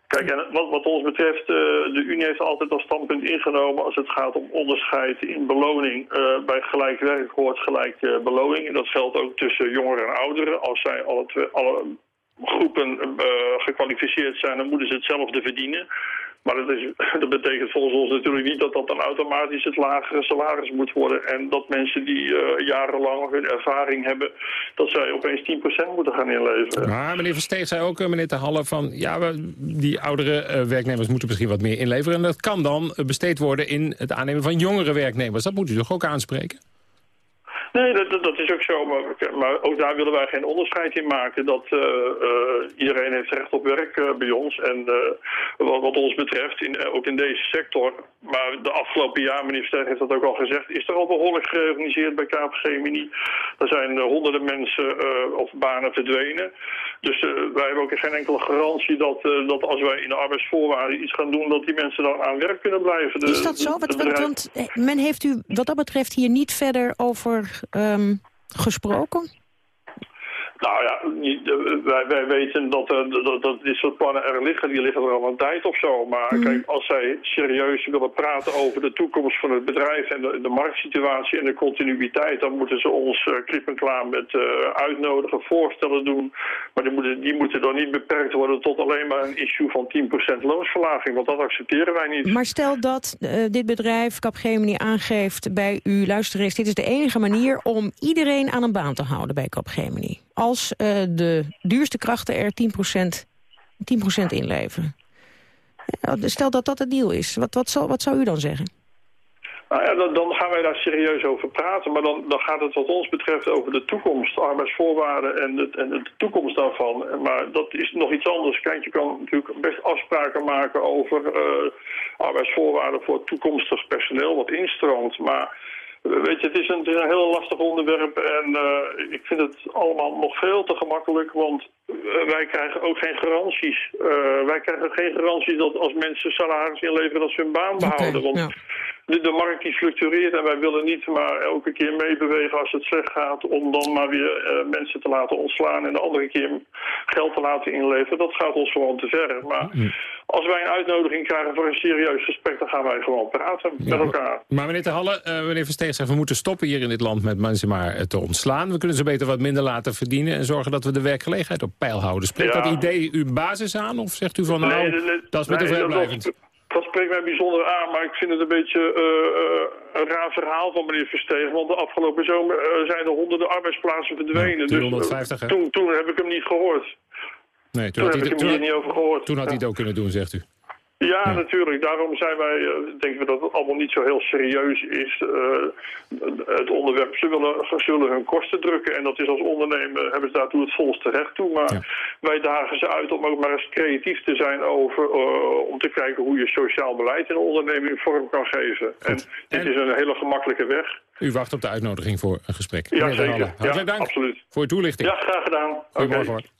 Kijk, en wat, wat ons betreft, uh, de Unie heeft altijd als standpunt ingenomen als het gaat om onderscheid in beloning. Uh, bij gelijk werk hoort gelijk beloning. En dat geldt ook tussen jongeren en ouderen. Als zij alle, alle groepen gekwalificeerd zijn, dan moeten ze hetzelfde verdienen. Maar dat, is, betekent volgens ons natuurlijk niet dat dat dan automatisch het lagere salaris moet worden. En dat mensen die uh, jarenlang hun ervaring hebben, dat zij opeens 10% moeten gaan inleveren. Maar meneer Versteeg zei ook, meneer Te Halle, van ja, die oudere werknemers moeten misschien wat meer inleveren. En dat kan dan besteed worden in het aannemen van jongere werknemers. Dat moet u toch ook aanspreken? Nee, dat, dat, is ook zo. Maar, maar, ook daar willen wij geen onderscheid in maken. Dat uh, uh, iedereen heeft recht op werk uh, bij ons. En wat, wat, ons betreft, in, ook in deze sector... maar de afgelopen jaar, meneer heeft dat ook al gezegd... is er al behoorlijk georganiseerd bij KPG-Mini. Er zijn honderden mensen of banen verdwenen. Dus wij hebben ook geen enkele garantie dat, dat als wij in de arbeidsvoorwaarden iets gaan doen... dat die mensen dan aan werk kunnen blijven. De, is dat zo? Want men heeft u wat dat betreft hier niet verder over um, gesproken? Nou ja, wij, wij weten dat, uh, dat, dat dit soort plannen er liggen. Die liggen er al een tijd of zo. Maar mm. kijk, als zij serieus willen praten over de toekomst van het bedrijf... en de, de marktsituatie en de continuïteit... dan moeten ze ons uh, klip en klaar met uh, uitnodigen, voorstellen doen. Maar die moeten, die moeten dan niet beperkt worden tot alleen maar een issue van 10% loonsverlaging. Want dat accepteren wij niet. Maar stel dat dit bedrijf Capgemini aangeeft bij u... luister eens, dit is de enige manier om iedereen aan een baan te houden bij Capgemini als uh, de duurste krachten er 10%, 10 inleveren. Stel dat dat het deal is, wat, wat, zal, wat zou u dan zeggen? Nou ja, dan, dan, gaan wij daar serieus over praten. Maar dan, dan gaat het wat ons betreft over de toekomst, arbeidsvoorwaarden en, het, en de toekomst daarvan. Maar dat is nog iets anders. Kijk, je kan natuurlijk best afspraken maken over uh, arbeidsvoorwaarden voor toekomstig personeel wat instroomt. Maar Weet je, het is een, het is een heel lastig onderwerp en uh, ik vind het allemaal nog veel te gemakkelijk, want uh, wij krijgen ook geen garanties. Uh, wij krijgen geen garanties dat als mensen salaris inleveren dat ze hun baan behouden. Okay, want ja de, de, markt die fluctueert en wij willen niet maar elke keer meebewegen als het slecht gaat om dan maar weer uh, mensen te laten ontslaan en de andere keer geld te laten inleveren. Dat gaat ons gewoon te ver. Maar als wij een uitnodiging krijgen voor een serieus gesprek, dan gaan wij gewoon praten ja, met elkaar. Maar meneer Te Halle, uh, meneer Versteeg zegt, we moeten stoppen hier in dit land met mensen maar te ontslaan. We kunnen ze beter wat minder laten verdienen en zorgen dat we de werkgelegenheid op peil houden. Spreekt ja. dat idee uw basis aan of zegt u van nou, nee, nee, dat is met nee, de vrijblijvend? Dat spreekt mij bijzonder aan, maar ik vind het een beetje uh, uh, een raar verhaal van meneer Verstegen. Want de afgelopen zomer uh, zijn er honderden arbeidsplaatsen verdwenen. Ja, 350, dus toen, toen heb ik hem niet gehoord. Nee, toen, toen heb ik hem hier niet over gehoord. Toen had hij het ook kunnen doen, zegt u. Ja, ja, natuurlijk. Daarom zijn wij, uh, denken we dat het allemaal niet zo heel serieus is. Uh, het onderwerp, ze willen, zullen hun kosten drukken. En dat is als ondernemer, hebben ze daartoe het volste recht toe. Maar ja. wij dagen ze uit om ook maar eens creatief te zijn over... Uh, om te kijken hoe je sociaal beleid in een onderneming vorm kan geven. En dit is een hele gemakkelijke weg. U wacht op de uitnodiging voor een gesprek. Ja, zeker. Hartelijk ja, dank absoluut. voor uw toelichting. Ja, graag gedaan. Goedemorgen. Okay.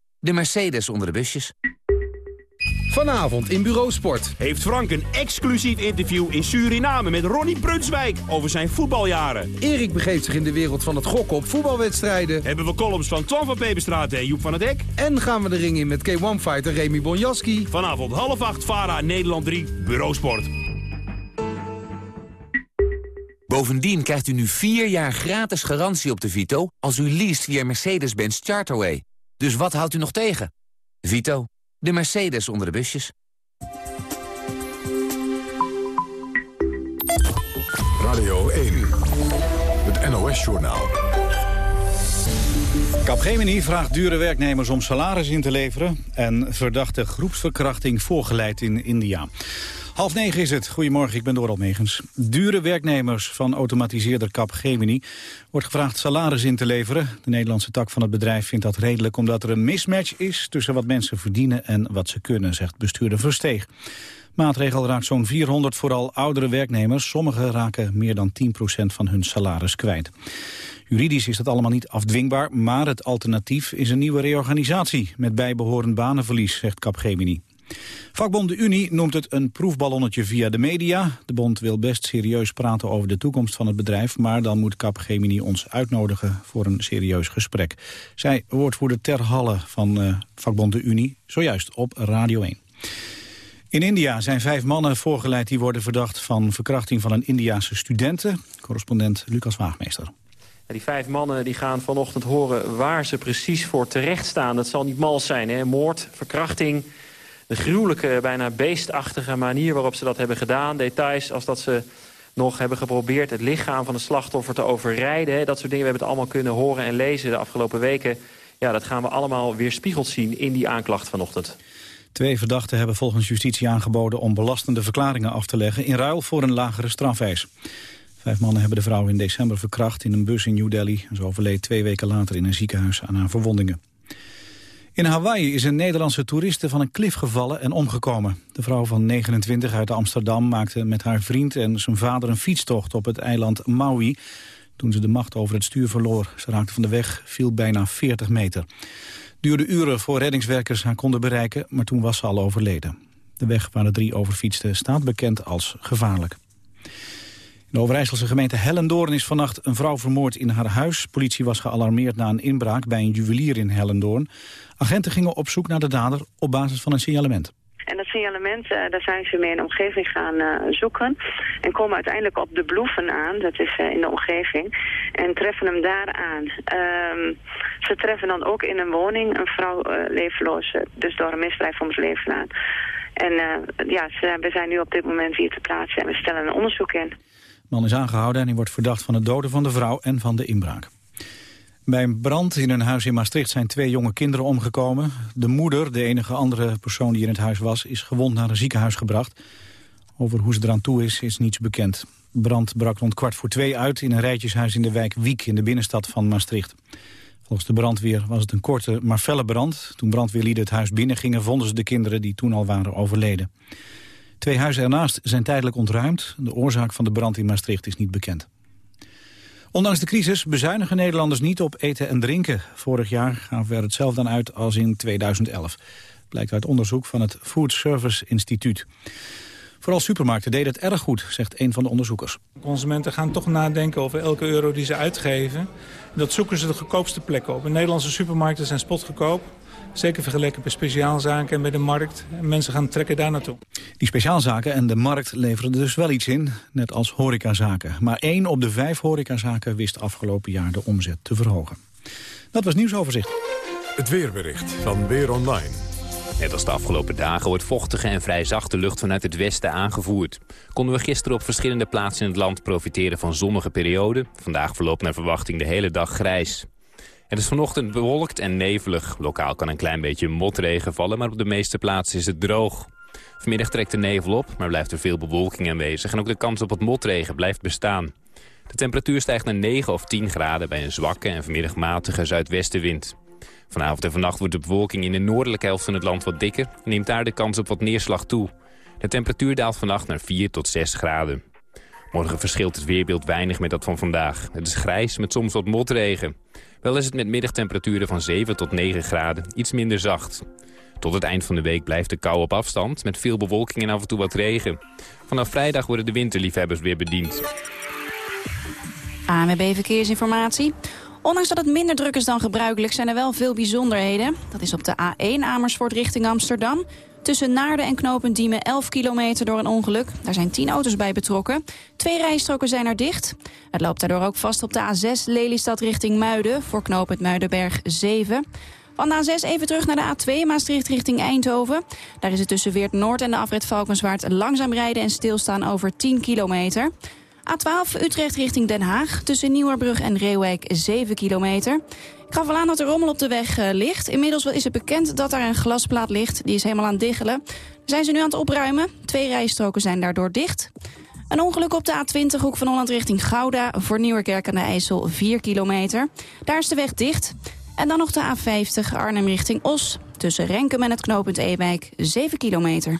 de Mercedes onder de busjes. Vanavond in Bureau Sport. Heeft Frank een exclusief interview in Suriname met Ronnie Brunswijk over zijn voetbaljaren. Erik begeeft zich in de wereld van het gokken op voetbalwedstrijden. Hebben we columns van Twan van Peperstraat en Joep van het Dek. En gaan we de ring in met K1-fighter Remy Bonjaski. Vanavond half acht, VARA, Nederland 3, Bureau Sport. Bovendien krijgt u nu vier jaar gratis garantie op de Vito... als u leest via Mercedes-Benz Charterway. Dus wat houdt u nog tegen? Vito, de Mercedes onder de busjes. Radio 1, het NOS-journaal. Capgemini vraagt dure werknemers om salaris in te leveren... en verdachte groepsverkrachting voorgeleid in India. Half negen is het. Goedemorgen, ik ben Doral Megens. Dure werknemers van automatiseerder Capgemini wordt gevraagd salaris in te leveren. De Nederlandse tak van het bedrijf vindt dat redelijk omdat er een mismatch is tussen wat mensen verdienen en wat ze kunnen, zegt bestuurder Versteeg. Maatregel raakt zo'n 400 vooral oudere werknemers. Sommigen raken meer dan 10% van hun salaris kwijt. Juridisch is dat allemaal niet afdwingbaar, maar het alternatief is een nieuwe reorganisatie met bijbehorend banenverlies, zegt Capgemini. Vakbond de Unie noemt het een proefballonnetje via de media. De bond wil best serieus praten over de toekomst van het bedrijf... maar dan moet Capgemini ons uitnodigen voor een serieus gesprek. Zij woordvoerder Ter Halle van uh, Vakbond de Unie, zojuist op Radio 1. In India zijn vijf mannen voorgeleid die worden verdacht van verkrachting van een Indiase studenten. Correspondent Lucas Waagmeester. Die vijf mannen die gaan vanochtend horen waar ze precies voor terecht staan. Dat zal niet mals zijn, hè? moord, verkrachting, de gruwelijke, bijna beestachtige manier waarop ze dat hebben gedaan. Details als dat ze nog hebben geprobeerd het lichaam van het slachtoffer te overrijden. Dat soort dingen, we hebben het allemaal kunnen horen en lezen de afgelopen weken. Ja, dat gaan we allemaal weer spiegeld zien in die aanklacht vanochtend. Twee verdachten hebben volgens justitie aangeboden om belastende verklaringen af te leggen... in ruil voor een lagere strafeis. Vijf mannen hebben de vrouw in december verkracht in een bus in New Delhi. Ze overleed twee weken later in een ziekenhuis aan haar verwondingen. In Hawaii is een Nederlandse toeriste van een klif gevallen en omgekomen. De vrouw van 29 uit Amsterdam maakte met haar vriend en zijn vader een fietstocht op het eiland Maui. Toen ze de macht over het stuur verloor. Ze raakte van de weg, viel bijna 40 meter. duurde uren voor reddingswerkers haar konden bereiken, maar toen was ze al overleden. De weg waar de drie over fietsten staat bekend als gevaarlijk. In de Overijsselse gemeente Hellendoorn is vannacht een vrouw vermoord in haar huis. Politie was gealarmeerd na een inbraak bij een juwelier in Hellendoorn. Agenten gingen op zoek naar de dader op basis van een signalement. En dat signalement, uh, daar zijn ze mee in de omgeving gaan uh, zoeken. En komen uiteindelijk op de Bloeven aan, dat is uh, in de omgeving. En treffen hem daar aan. Ehm, ze treffen dan ook in een woning een vrouw levenloos, dus door een misdrijf om het leven aan. En ja, we zijn nu op dit moment hier te plaatsen en we stellen een onderzoek in. Man is aangehouden en hij wordt verdacht van het doden van de vrouw en van de inbraak. Bij een brand in een huis in Maastricht zijn twee jonge kinderen omgekomen. De moeder, de enige andere persoon die in het huis was, is gewond naar een ziekenhuis gebracht. Over hoe ze eraan toe is, is niets bekend. Brand brak rond kwart voor twee uit in een rijtjeshuis in de wijk Wiek in de binnenstad van Maastricht. Volgens de brandweer was het een korte maar felle brand. Toen brandweerlieden het huis binnengingen vonden ze de kinderen die toen al waren overleden. Twee huizen ernaast zijn tijdelijk ontruimd. De oorzaak van de brand in Maastricht is niet bekend. Ondanks de crisis bezuinigen Nederlanders niet op eten en drinken. Vorig jaar gaven we er hetzelfde aan uit als in 2011. Blijkt uit onderzoek van het Food Service Instituut. Vooral supermarkten deden het erg goed, zegt een van de onderzoekers. Consumenten gaan toch nadenken over elke euro die ze uitgeven. Dat zoeken ze de goedkoopste plekken op. In Nederlandse supermarkten zijn spotgoedkoop. Zeker vergeleken bij speciaalzaken en bij de markt. En mensen gaan trekken daar naartoe. Die speciaalzaken en de markt leveren dus wel iets in, net als horecazaken. Maar één op de vijf horecazaken wist afgelopen jaar de omzet te verhogen. Dat was nieuwsoverzicht. Het weerbericht van Weer Online. Net als de afgelopen dagen wordt vochtige en vrij zachte lucht vanuit het westen aangevoerd. Konden we gisteren op verschillende plaatsen in het land profiteren van zonnige perioden. Vandaag verloopt naar verwachting de hele dag grijs. Het is vanochtend bewolkt en nevelig. Lokaal kan een klein beetje motregen vallen, maar op de meeste plaatsen is het droog. Vanmiddag trekt de nevel op, maar blijft er veel bewolking aanwezig... en ook de kans op wat motregen blijft bestaan. De temperatuur stijgt naar 9 of 10 graden bij een zwakke en vanmiddag matige zuidwestenwind. Vanavond en vannacht wordt de bewolking in de noordelijke helft van het land wat dikker... en neemt daar de kans op wat neerslag toe. De temperatuur daalt vannacht naar 4 tot 6 graden. Morgen verschilt het weerbeeld weinig met dat van vandaag. Het is grijs met soms wat motregen. Wel is het met middagtemperaturen van 7 tot 9 graden iets minder zacht. Tot het eind van de week blijft de kou op afstand... met veel bewolking en af en toe wat regen. Vanaf vrijdag worden de winterliefhebbers weer bediend. ANWB Verkeersinformatie. Ondanks dat het minder druk is dan gebruikelijk zijn er wel veel bijzonderheden. Dat is op de A1 Amersfoort richting Amsterdam. Tussen Naarden en knooppunt Diemen 11 kilometer door een ongeluk. Daar zijn 10 auto's bij betrokken. Twee rijstroken zijn er dicht. Het loopt daardoor ook vast op de A6 Lelystad richting Muiden... voor knooppunt Muidenberg 7. Van de A6 even terug naar de A2 Maastricht richting Eindhoven. Daar is het tussen Weert Noord en de afrit Valkenswaard langzaam rijden en stilstaan over 10 kilometer. A12 Utrecht richting Den Haag. Tussen Nieuwerbrug en Reewijk 7 kilometer. Ik gaf wel aan dat er rommel op de weg uh, ligt. Inmiddels is het bekend dat daar een glasplaat ligt. Die is helemaal aan het diggelen. Zijn ze nu aan het opruimen. Twee rijstroken zijn daardoor dicht. Een ongeluk op de A20 hoek van Holland richting Gouda. Voor Nieuwerkerk aan de IJssel 4 kilometer. Daar is de weg dicht. En dan nog de A50 Arnhem richting Os. Tussen Renkum en het knooppunt Ewijk 7 kilometer.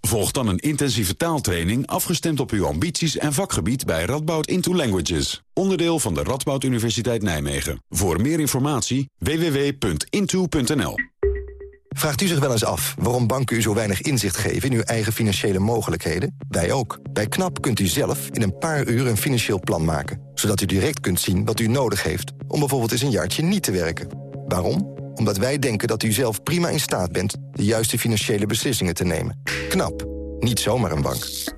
Volg dan een intensieve taaltraining afgestemd op uw ambities en vakgebied bij Radboud Into Languages. Onderdeel van de Radboud Universiteit Nijmegen. Voor meer informatie www.into.nl Vraagt u zich wel eens af waarom banken u zo weinig inzicht geven in uw eigen financiële mogelijkheden? Wij ook. Bij KNAP kunt u zelf in een paar uur een financieel plan maken. Zodat u direct kunt zien wat u nodig heeft om bijvoorbeeld eens een jaartje niet te werken. Waarom? Omdat wij denken dat u zelf prima in staat bent de juiste financiële beslissingen te nemen. KNAP. Niet zomaar een bank.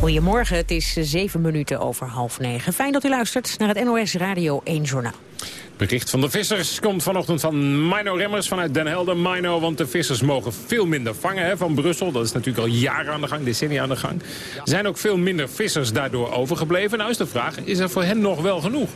Goedemorgen, het is zeven minuten over half negen. Fijn dat u luistert naar het NOS Radio 1 Journaal. Bericht van de vissers komt vanochtend van Mino Remmers vanuit Den Helder. Mino, want de vissers mogen veel minder vangen hè, van Brussel. Dat is natuurlijk al jaren aan de gang, decennia aan de gang. Er zijn ook veel minder vissers daardoor overgebleven. Nou is de vraag, is er voor hen nog wel genoeg?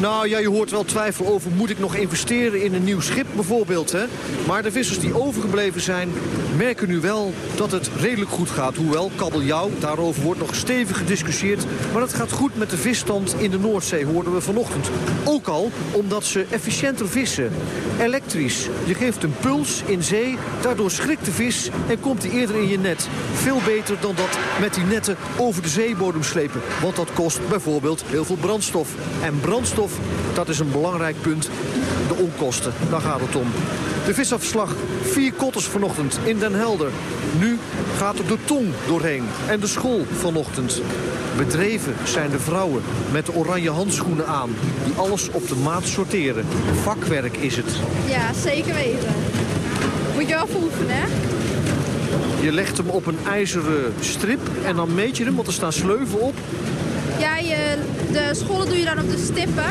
Nou ja, je hoort wel twijfel over, moet ik nog investeren in een nieuw schip bijvoorbeeld. Hè? Maar de vissers die overgebleven zijn, merken nu wel dat het redelijk goed gaat. Hoewel, kabeljauw, daarover wordt nog stevig gediscussieerd. Maar het gaat goed met de visstand in de Noordzee, hoorden we vanochtend. Ook al omdat ze efficiënter vissen. Elektrisch. Je geeft een puls in zee, daardoor schrikt de vis en komt hij eerder in je net. Veel beter dan dat met die netten over de zeebodem slepen. Want dat kost bijvoorbeeld heel veel brandstof. En brandstof dat is een belangrijk punt. De onkosten, daar gaat het om. De visafslag, vier kotters vanochtend in Den Helder. Nu gaat er de tong doorheen en de school vanochtend. Bedreven zijn de vrouwen met de oranje handschoenen aan... die alles op de maat sorteren. Vakwerk is het. Ja, zeker weten. Moet je wel oefenen, hè? Je legt hem op een ijzeren strip en dan meet je hem, want er staan sleuven op. Ja, je, de scholen doe je dan op de stippen.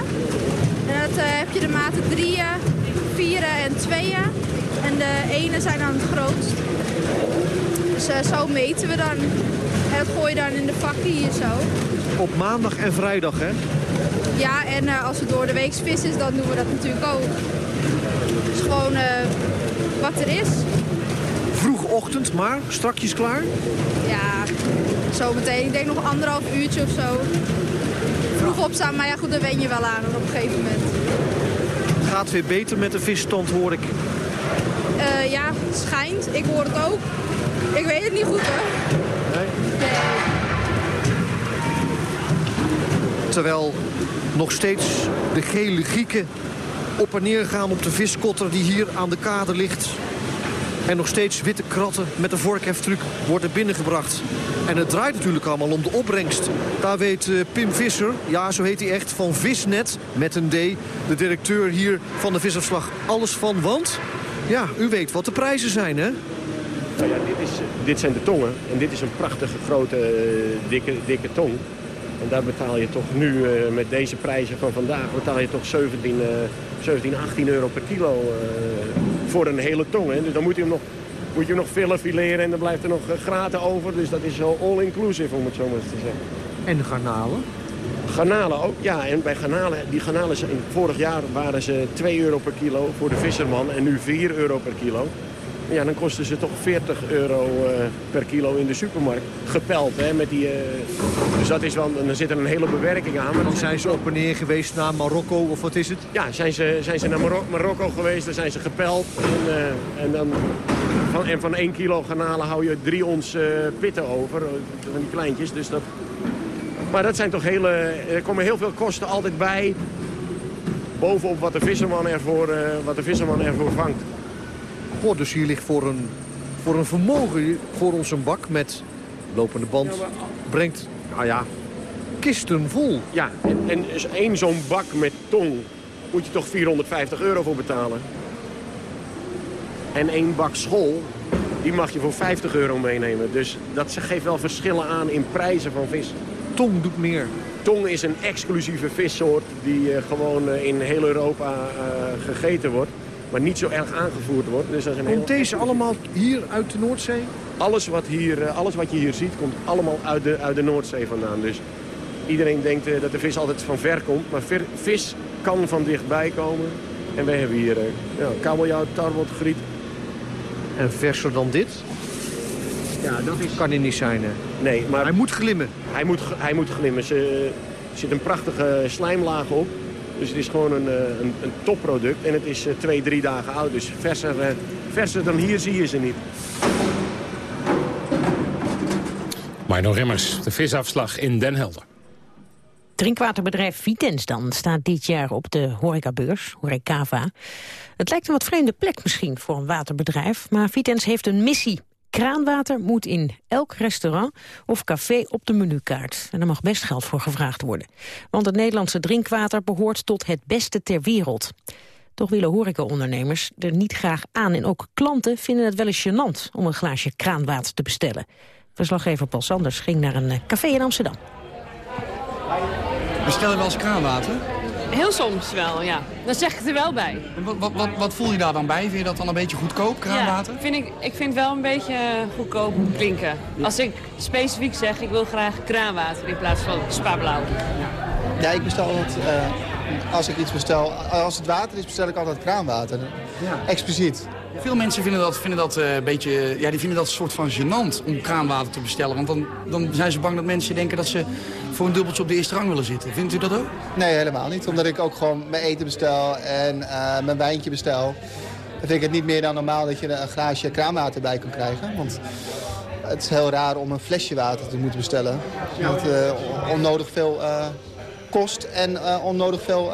En dat uh, heb je de maten drieën, vieren en tweeën. En de ene zijn dan het grootst. Dus uh, zo meten we dan. En dat gooi je dan in de vakken hier zo. Op maandag en vrijdag, hè? Ja, en uh, als het door de week vis is, dan doen we dat natuurlijk ook. Dus gewoon wat er is. Vroege ochtend, maar strakjes klaar? Ja, zometeen. Ik denk nog anderhalf uurtje of zo. Vroeg opstaan, maar ja goed, daar wen je wel aan op een gegeven moment. Het gaat weer beter met de visstand, hoor ik. Uh, ja, schijnt. Ik hoor het ook. Ik weet het niet goed, hoor. Nee? Nee. Terwijl nog steeds de gele gieken op en neer gaan op de viskotter die hier aan de kade ligt. En nog steeds witte kratten met de vorkheftruc worden binnengebracht. En het draait natuurlijk allemaal om de opbrengst. Daar weet uh, Pim Visser, ja zo heet hij echt, van Visnet, met een D. De directeur hier van de visafslag alles van, want... Ja, u weet wat de prijzen zijn, hè? Nou ja, dit, is, dit zijn de tongen. En dit is een prachtige, grote, uh, dikke, dikke tong. En daar betaal je toch nu, uh, met deze prijzen van vandaag... betaal je toch 17, 17 18 euro per kilo voor een hele tong. Hè? Dus dan moet je hem nog, moet je hem nog fileren en dan blijft er nog graten over. Dus dat is zo all-inclusive, om het zo maar eens te zeggen. En de garnalen? Garnalen ook, ja. En bij garnalen, die garnalen zijn, vorig jaar waren ze 2 euro per kilo voor de visserman en nu 4 euro per kilo. Ja, dan kosten ze toch 40 euro uh, per kilo in de supermarkt. Gepeld, hè, met die... Uh, dus dat is wel... Dan zit er een hele bewerking aan. Maar dan zijn ze op en neer geweest naar Marokko, of wat is het? Ja, zijn ze, zijn ze naar Marok Marokko geweest, dan zijn ze gepeld. En, uh, en, dan, van, en van 1 kilo garnalen hou je 3 ons pitten over. Van die kleintjes, dus dat... Maar dat zijn toch hele... Er komen heel veel kosten altijd bij. Bovenop wat de visserman ervoor, wat de visserman ervoor vangt. Dus hier ligt voor een, voor een vermogen voor ons een bak met lopende band. Brengt, nou ja, kisten vol. Ja, en, en één zo'n bak met tong moet je toch 450 euro voor betalen. En één bak school, die mag je voor 50 euro meenemen. Dus dat geeft wel verschillen aan in prijzen van vis. Tong doet meer. Tong is een exclusieve vissoort die uh, gewoon uh, in heel Europa uh, gegeten wordt maar niet zo erg aangevoerd wordt. Dus dat is een komt deze allemaal hier uit de Noordzee? Alles wat, hier, alles wat je hier ziet komt allemaal uit de, uit de Noordzee vandaan. Dus iedereen denkt uh, dat de vis altijd van ver komt. Maar ver, vis kan van dichtbij komen. En wij hebben hier uh, ja, kabeljauw, tarwot, griet. En verser dan dit? Ja, dat is... Kan hij niet zijn, hè? Nee, maar... Hij moet glimmen. Hij moet, hij moet glimmen. Er zit een prachtige slijmlaag op. Dus het is gewoon een, een, een topproduct. En het is twee, drie dagen oud. Dus verser, verser dan hier zie je ze niet. Marno Remmers, de visafslag in Den Helder. Drinkwaterbedrijf Vitens dan staat dit jaar op de horecabeurs, Horecava. Het lijkt een wat vreemde plek misschien voor een waterbedrijf... maar Vitens heeft een missie. Kraanwater moet in elk restaurant of café op de menukaart. En er mag best geld voor gevraagd worden. Want het Nederlandse drinkwater behoort tot het beste ter wereld. Toch willen horecaondernemers er niet graag aan. En ook klanten vinden het wel eens gênant om een glaasje kraanwater te bestellen. Verslaggever Paul Sanders ging naar een café in Amsterdam. Bestellen wel eens kraanwater? Heel soms wel, ja. Dan zeg ik het er wel bij. Wat, wat, wat, wat, voel je daar dan bij? Vind je dat dan een beetje goedkoop, kraanwater? Ja, vind ik, ik vind het wel een beetje goedkoop klinken. Als ik specifiek zeg, ik wil graag kraanwater in plaats van spa-blauw. Ja, ik bestel altijd, uh, als ik iets bestel, als het water is, bestel ik altijd kraanwater. Ja. Expliciet. Veel mensen vinden dat, vinden dat een beetje, ja, die vinden dat een soort van gênant om kraanwater te bestellen. Want dan, dan zijn ze bang dat mensen denken dat ze voor een dubbeltje op de eerste rang willen zitten. Vindt u dat ook? Nee, helemaal niet. Omdat ik ook gewoon mijn eten bestel en uh, mijn wijntje bestel. Dan vind ik het niet meer dan normaal dat je een glaasje kraanwater bij kan krijgen. Want het is heel raar om een flesje water te moeten bestellen. Wat uh, onnodig veel kost en onnodig veel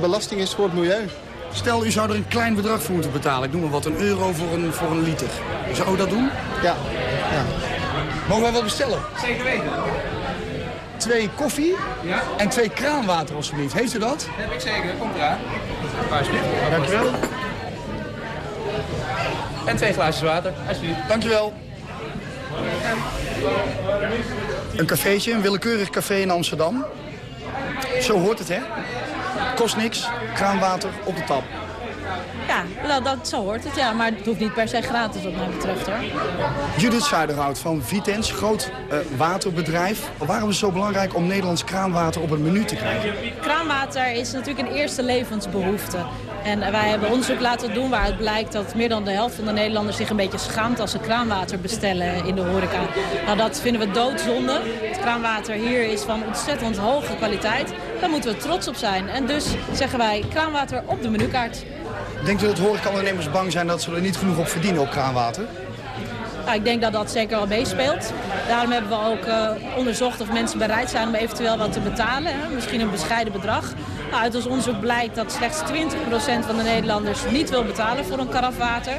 belasting is voor het milieu. Stel, u zou er een klein bedrag voor moeten betalen. Ik noem maar wat, een euro voor een, voor een liter. Zou u dat doen? Ja. ja. Mogen wij wel bestellen? Zeker weten. Twee koffie ja? en twee kraanwater, alsjeblieft. Heeft u dat? Dat heb ik zeker. Komt eraan. Alsjeblieft. Dankjewel. En twee glaasjes water, alsjeblieft. Dankjewel. Een cafeetje, een willekeurig café in Amsterdam. Zo hoort het, hè? Kost niks, kraanwater op de tap. Ja, dat, dat, zo hoort het, ja. Maar het hoeft niet per se gratis wat mij betreft, hoor. Judith Zuiderhout van Vitens, groot uh, waterbedrijf. Waarom is het zo belangrijk om Nederlands kraanwater op het menu te krijgen? Kraanwater is natuurlijk een eerste levensbehoefte. En wij hebben onderzoek laten doen waaruit blijkt dat meer dan de helft van de Nederlanders zich een beetje schaamt als ze kraanwater bestellen in de horeca. Nou, dat vinden we doodzonde. Het kraanwater hier is van ontzettend hoge kwaliteit. Daar moeten we trots op zijn. En dus zeggen wij kraanwater op de menukaart. Denkt u dat horecaondernemers bang zijn dat ze er niet genoeg op verdienen op kraanwater? Nou, ik denk dat dat zeker wel meespeelt. Daarom hebben we ook uh, onderzocht of mensen bereid zijn om eventueel wat te betalen. Hè? Misschien een bescheiden bedrag. Nou, uit ons onderzoek blijkt dat slechts 20% van de Nederlanders niet wil betalen voor een karaf water.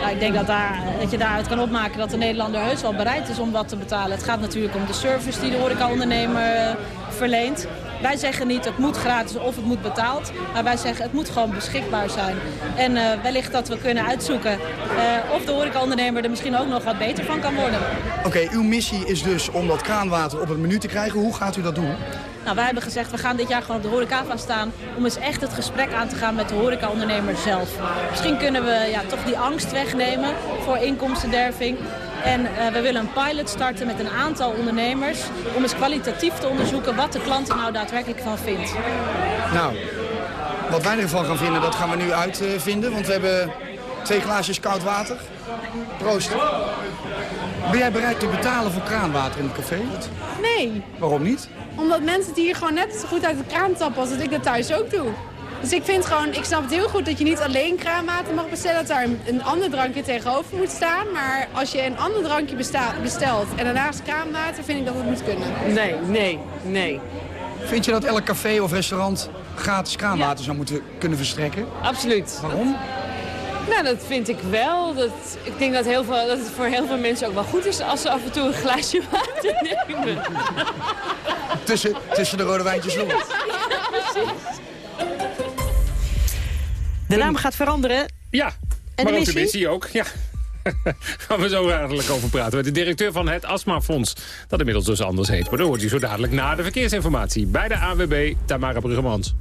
Nou, ik denk dat, daar, dat je daaruit kan opmaken dat de Nederlander heus wel bereid is om wat te betalen. Het gaat natuurlijk om de service die de horecaondernemer uh, verleent. Wij zeggen niet het moet gratis of het moet betaald. Maar wij zeggen het moet gewoon beschikbaar zijn. En uh, wellicht dat we kunnen uitzoeken uh, of de horecaondernemer er misschien ook nog wat beter van kan worden. Oké, okay, uw missie is dus om dat kraanwater op het menu te krijgen. Hoe gaat u dat doen? Nou, wij hebben gezegd, we gaan dit jaar gewoon op de horeca van staan... om eens echt het gesprek aan te gaan met de horecaondernemer zelf. Misschien kunnen we ja, toch die angst wegnemen voor inkomstenderving. En uh, we willen een pilot starten met een aantal ondernemers... om eens kwalitatief te onderzoeken wat de klant er nou daadwerkelijk van vindt. Nou, wat wij ervan gaan vinden, dat gaan we nu uitvinden. want we hebben twee glaasjes koud water. Proost. Ben jij bereid te betalen voor kraanwater in het café? Nee. Waarom niet? Omdat mensen het hier gewoon net zo goed uit de kraan tappen als dat ik dat thuis ook doe. Dus ik vind gewoon, ik snap het heel goed dat je niet alleen kraanwater mag bestellen. Dat daar een, een ander drankje tegenover moet staan. Maar als je een ander drankje bestelt en daarnaast kraanwater, vind ik dat het moet kunnen. Nee, nee, nee. Vind je dat elk café of restaurant gratis kraanwater ja. zou moeten kunnen verstrekken? Absoluut. Waarom? Nou, dat vind ik wel. Dat, ik denk dat, heel veel, dat het voor heel veel mensen ook wel goed is als ze af en toe een glaasje water nemen. tussen, tussen de rode wijntjes door. Ja, precies. De naam gaat veranderen. Ja, en maar de ook de missie ook. Ja. gaan we zo dadelijk over praten. Met de directeur van het Astmafonds. Dat inmiddels dus anders heet. Maar dan hoort u zo dadelijk na de verkeersinformatie. Bij de AWB, Tamara Bruggemans.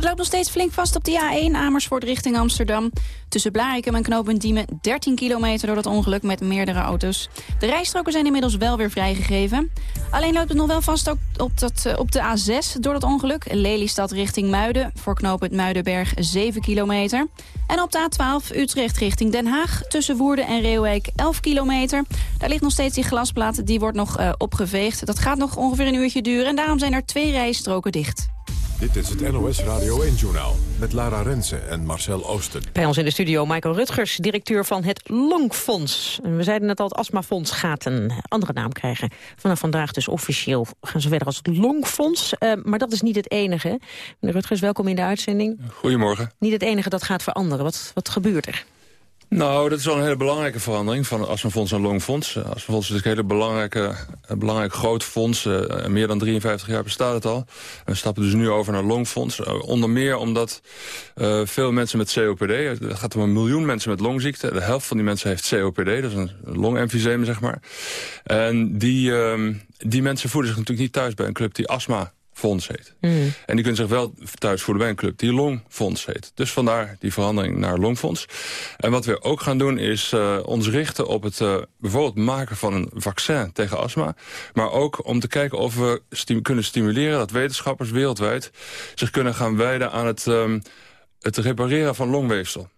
Het loopt nog steeds flink vast op de A1 Amersfoort richting Amsterdam. Tussen Blarikum en knooppunt Diemen 13 kilometer door dat ongeluk met meerdere auto's. De rijstroken zijn inmiddels wel weer vrijgegeven. Alleen loopt het nog wel vast ook op, dat, eh, op de A6 door dat ongeluk. Lelystad richting Muiden, voor knooppunt Muidenberg 7 kilometer. En op de A12 Utrecht richting Den Haag, tussen Woerden en Reeuwijk 11 kilometer. Daar ligt nog steeds die glasplaat, die wordt nog uh, opgeveegd. Dat gaat nog ongeveer een uurtje duren en daarom zijn er twee rijstroken dicht. Dit is het NOS Radio 1-journaal met Lara Rensen en Marcel Oosten. Bij ons in de studio Michael Rutgers, directeur van het Longfonds. We zeiden net al, het astmafonds gaat een andere naam krijgen. Vanaf vandaag dus officieel gaan ze verder als het Longfonds. Uh, maar dat is niet het enige. Meneer Rutgers, welkom in de uitzending. Goedemorgen. Niet het enige dat gaat veranderen. Wat, wat gebeurt er? Nou, dat is wel een hele belangrijke verandering van Astmafonds en Longfonds. Astmafonds is natuurlijk een hele belangrijke, een belangrijk groot fonds. Uh, meer dan 53 jaar bestaat het al. We stappen dus nu over naar Longfonds. Uh, onder meer omdat veel mensen met COPD... het gaat om een miljoen mensen met longziekte. De helft van die mensen heeft COPD, dat is een longemfyseem, zeg maar. En die, die mensen voelen zich natuurlijk niet thuis bij een club die astma fonds heet. Mm. En die kunnen zich wel thuis voelen bij een club die Longfonds heet. Dus vandaar die verandering naar Longfonds. En wat we ook gaan doen is uh, ons richten op het uh, bijvoorbeeld maken van een vaccin tegen astma. Maar ook om te kijken of we kunnen stimuleren dat wetenschappers wereldwijd zich kunnen gaan wijden aan het, um, het repareren van longweefsel.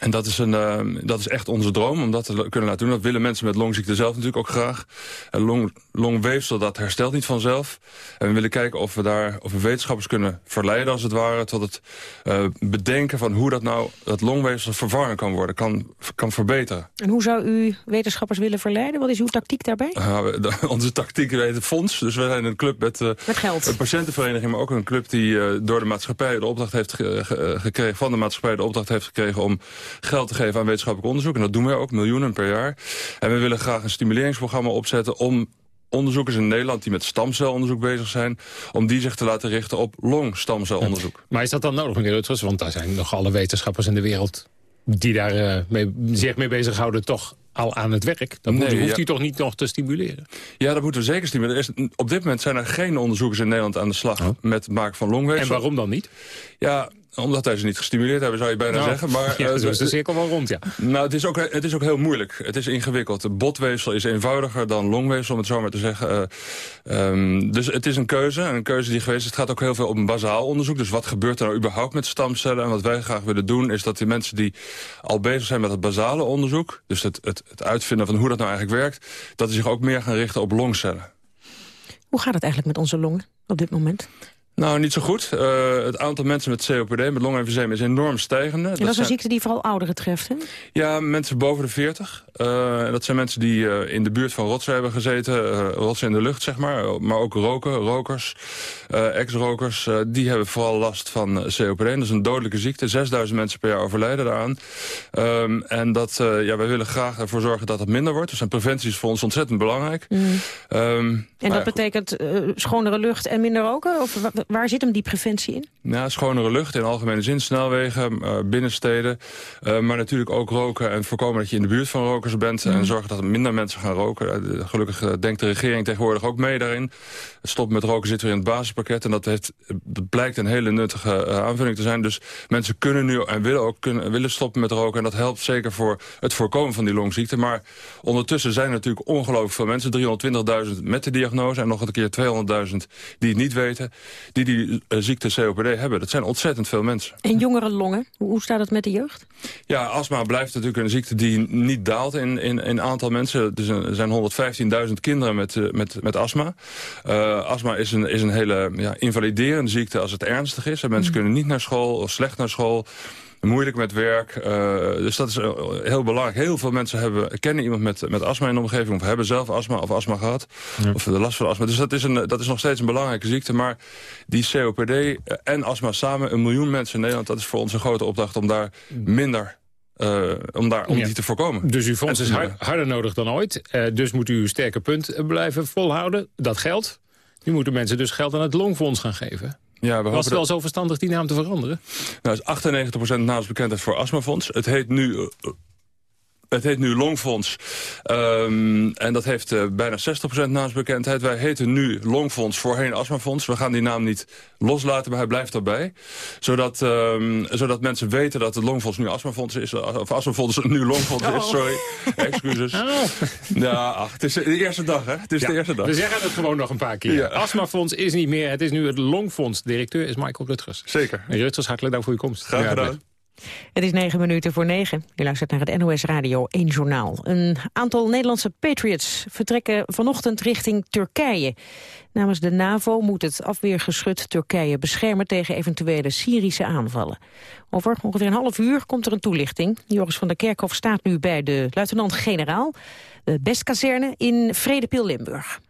En dat is, een, uh, dat is echt onze droom, om dat te kunnen laten doen. Dat willen mensen met longziekte zelf natuurlijk ook graag. En long, longweefsel, dat herstelt niet vanzelf. En we willen kijken of we daar of we wetenschappers kunnen verleiden, als het ware... tot het uh, bedenken van hoe dat nou, dat longweefsel vervangen kan worden, kan, kan verbeteren. En hoe zou u wetenschappers willen verleiden? Wat is uw tactiek daarbij? Uh, onze tactiek heet het fonds. Dus we zijn een club met, met geld. een patiëntenvereniging... maar ook een club die door de maatschappij de opdracht heeft ge ge gekregen... van de maatschappij de opdracht heeft gekregen om geld te geven aan wetenschappelijk onderzoek. En dat doen wij ook, miljoenen per jaar. En we willen graag een stimuleringsprogramma opzetten om onderzoekers in Nederland die met stamcelonderzoek bezig zijn... om die zich te laten richten op longstamcelonderzoek. Maar is dat dan nodig, meneer Rutgers? Want daar zijn nog alle wetenschappers in de wereld... die daar uh, mee, zich mee bezighouden, toch al aan het werk. Dan moet, Nee, hoeft ja. u toch niet nog te stimuleren? Ja, dat moeten we zeker stimuleren. Er is- Op dit moment zijn er geen onderzoekers in Nederland aan de slag... met het maken van longweefsel. En waarom dan niet? Ja, omdat wij ze niet gestimuleerd hebben, zou je bijna Nou, zeggen. Maar, ja, eh, zo is de cirkel wel rond, ja. Nou, het is, ook, het is ook heel moeilijk. Het is ingewikkeld. Botweefsel is eenvoudiger dan longweefsel, om het zo maar te zeggen. Eh, ehm, dus het is een keuze. En een keuze die geweest is. Het gaat ook heel veel om bazaal onderzoek. Dus wat gebeurt er nou überhaupt met stamcellen? En wat wij graag willen doen, is dat die mensen die al bezig zijn met het basale onderzoek... dus het, het, het uitvinden van hoe dat nou eigenlijk werkt... dat die zich ook meer gaan richten op longcellen. Hoe gaat het eigenlijk met onze longen op dit moment? Nou, niet zo goed. Uh, het aantal mensen met COPD, met longemfyseem, is enorm stijgende. En dat, is een ziekte die vooral ouderen treft, hè? Ja, mensen boven de 40. Uh, dat zijn mensen die uh, in de buurt van rotsen hebben gezeten. rotsen in de lucht, zeg maar. Maar ook roken, rokers, ex-rokers. die hebben vooral last van COPD. Dat is een dodelijke ziekte. 6000 mensen per jaar overlijden daaraan. Um, en dat, ja, wij willen graag ervoor zorgen dat het minder wordt. Dus preventie is voor ons ontzettend belangrijk. Mm. Um, en dat betekent schonere lucht en minder roken? Of waar zit hem die preventie in? Ja, schonere lucht in algemene zin, snelwegen, uh, binnensteden. Uh, maar natuurlijk ook roken en voorkomen dat je in de buurt van rokers bent. En zorgen dat er minder mensen gaan roken. Uh, gelukkig denkt de regering tegenwoordig ook mee daarin. Stop met roken zit weer in het basispakket. En dat, heeft, dat blijkt een hele nuttige aanvulling te zijn. Dus mensen kunnen nu en willen ook kunnen, willen stoppen met roken. En dat helpt zeker voor het voorkomen van die longziekte. Maar ondertussen zijn er natuurlijk ongelooflijk veel mensen. 320.000 met de diagnose en nog een keer 200.000 die het niet weten die die uh, ziekte COPD hebben. Dat zijn ontzettend veel mensen. En jongere longen, hoe staat het met de jeugd? Ja, astma blijft natuurlijk een ziekte die niet daalt in, in, in aantal mensen. Er zijn 115.000 kinderen met, uh, met, met astma. Uh, astma is een, is een hele ja, invaliderende ziekte als het ernstig is. En mensen mm. kunnen niet naar school of slecht naar school moeilijk met werk. Uh, dus dat is uh, heel belangrijk. Heel veel mensen hebben, kennen iemand met, met astma in de omgeving... of hebben zelf astma of astma gehad. Of de last van astma. Dus dat is, een, dat is nog steeds een belangrijke ziekte. Maar die COPD en astma samen, een miljoen mensen in Nederland... dat is voor ons een grote opdracht om daar minder uh, om, daar, om die te voorkomen. Dus uw fonds is harder nodig dan ooit. Uh, dus moet u uw sterke punt blijven volhouden. Dat geldt. Nu moeten mensen dus geld aan het longfonds gaan geven. Ja, Was het wel zo verstandig die naam te veranderen? Nou, is 98% naamsbekendheid voor Astmafonds. Het heet nu uh, het heet nu Longfonds. Um, en dat heeft uh, bijna 60% naamsbekendheid. Wij heten nu Longfonds, voorheen Astmafonds. We gaan die naam niet loslaten, maar hij blijft daarbij. Zodat, um, zodat mensen weten dat het Longfonds nu Astmafonds is. Of Astmafonds nu Longfonds is, oh. sorry. Excuses. Oh. Ja, ach, het is de eerste dag, hè? Het is de eerste dag. We zeggen het gewoon nog een paar keer. Ja. Astmafonds is niet meer, het is nu het Longfonds. Directeur is Michael Rutgers. Zeker. En Rutgers, hartelijk dank voor uw komst. Graag gedaan. Het is negen minuten voor negen. U luistert naar het NOS Radio 1 Journaal. Een aantal Nederlandse Patriots vertrekken vanochtend richting Turkije. Namens de NAVO moet het afweergeschut Turkije beschermen tegen eventuele Syrische aanvallen. Over ongeveer een half uur komt er een toelichting. Joris van der Kerkhof staat nu bij de luitenant-generaal, de Bestkazerne in Vredepil, Limburg.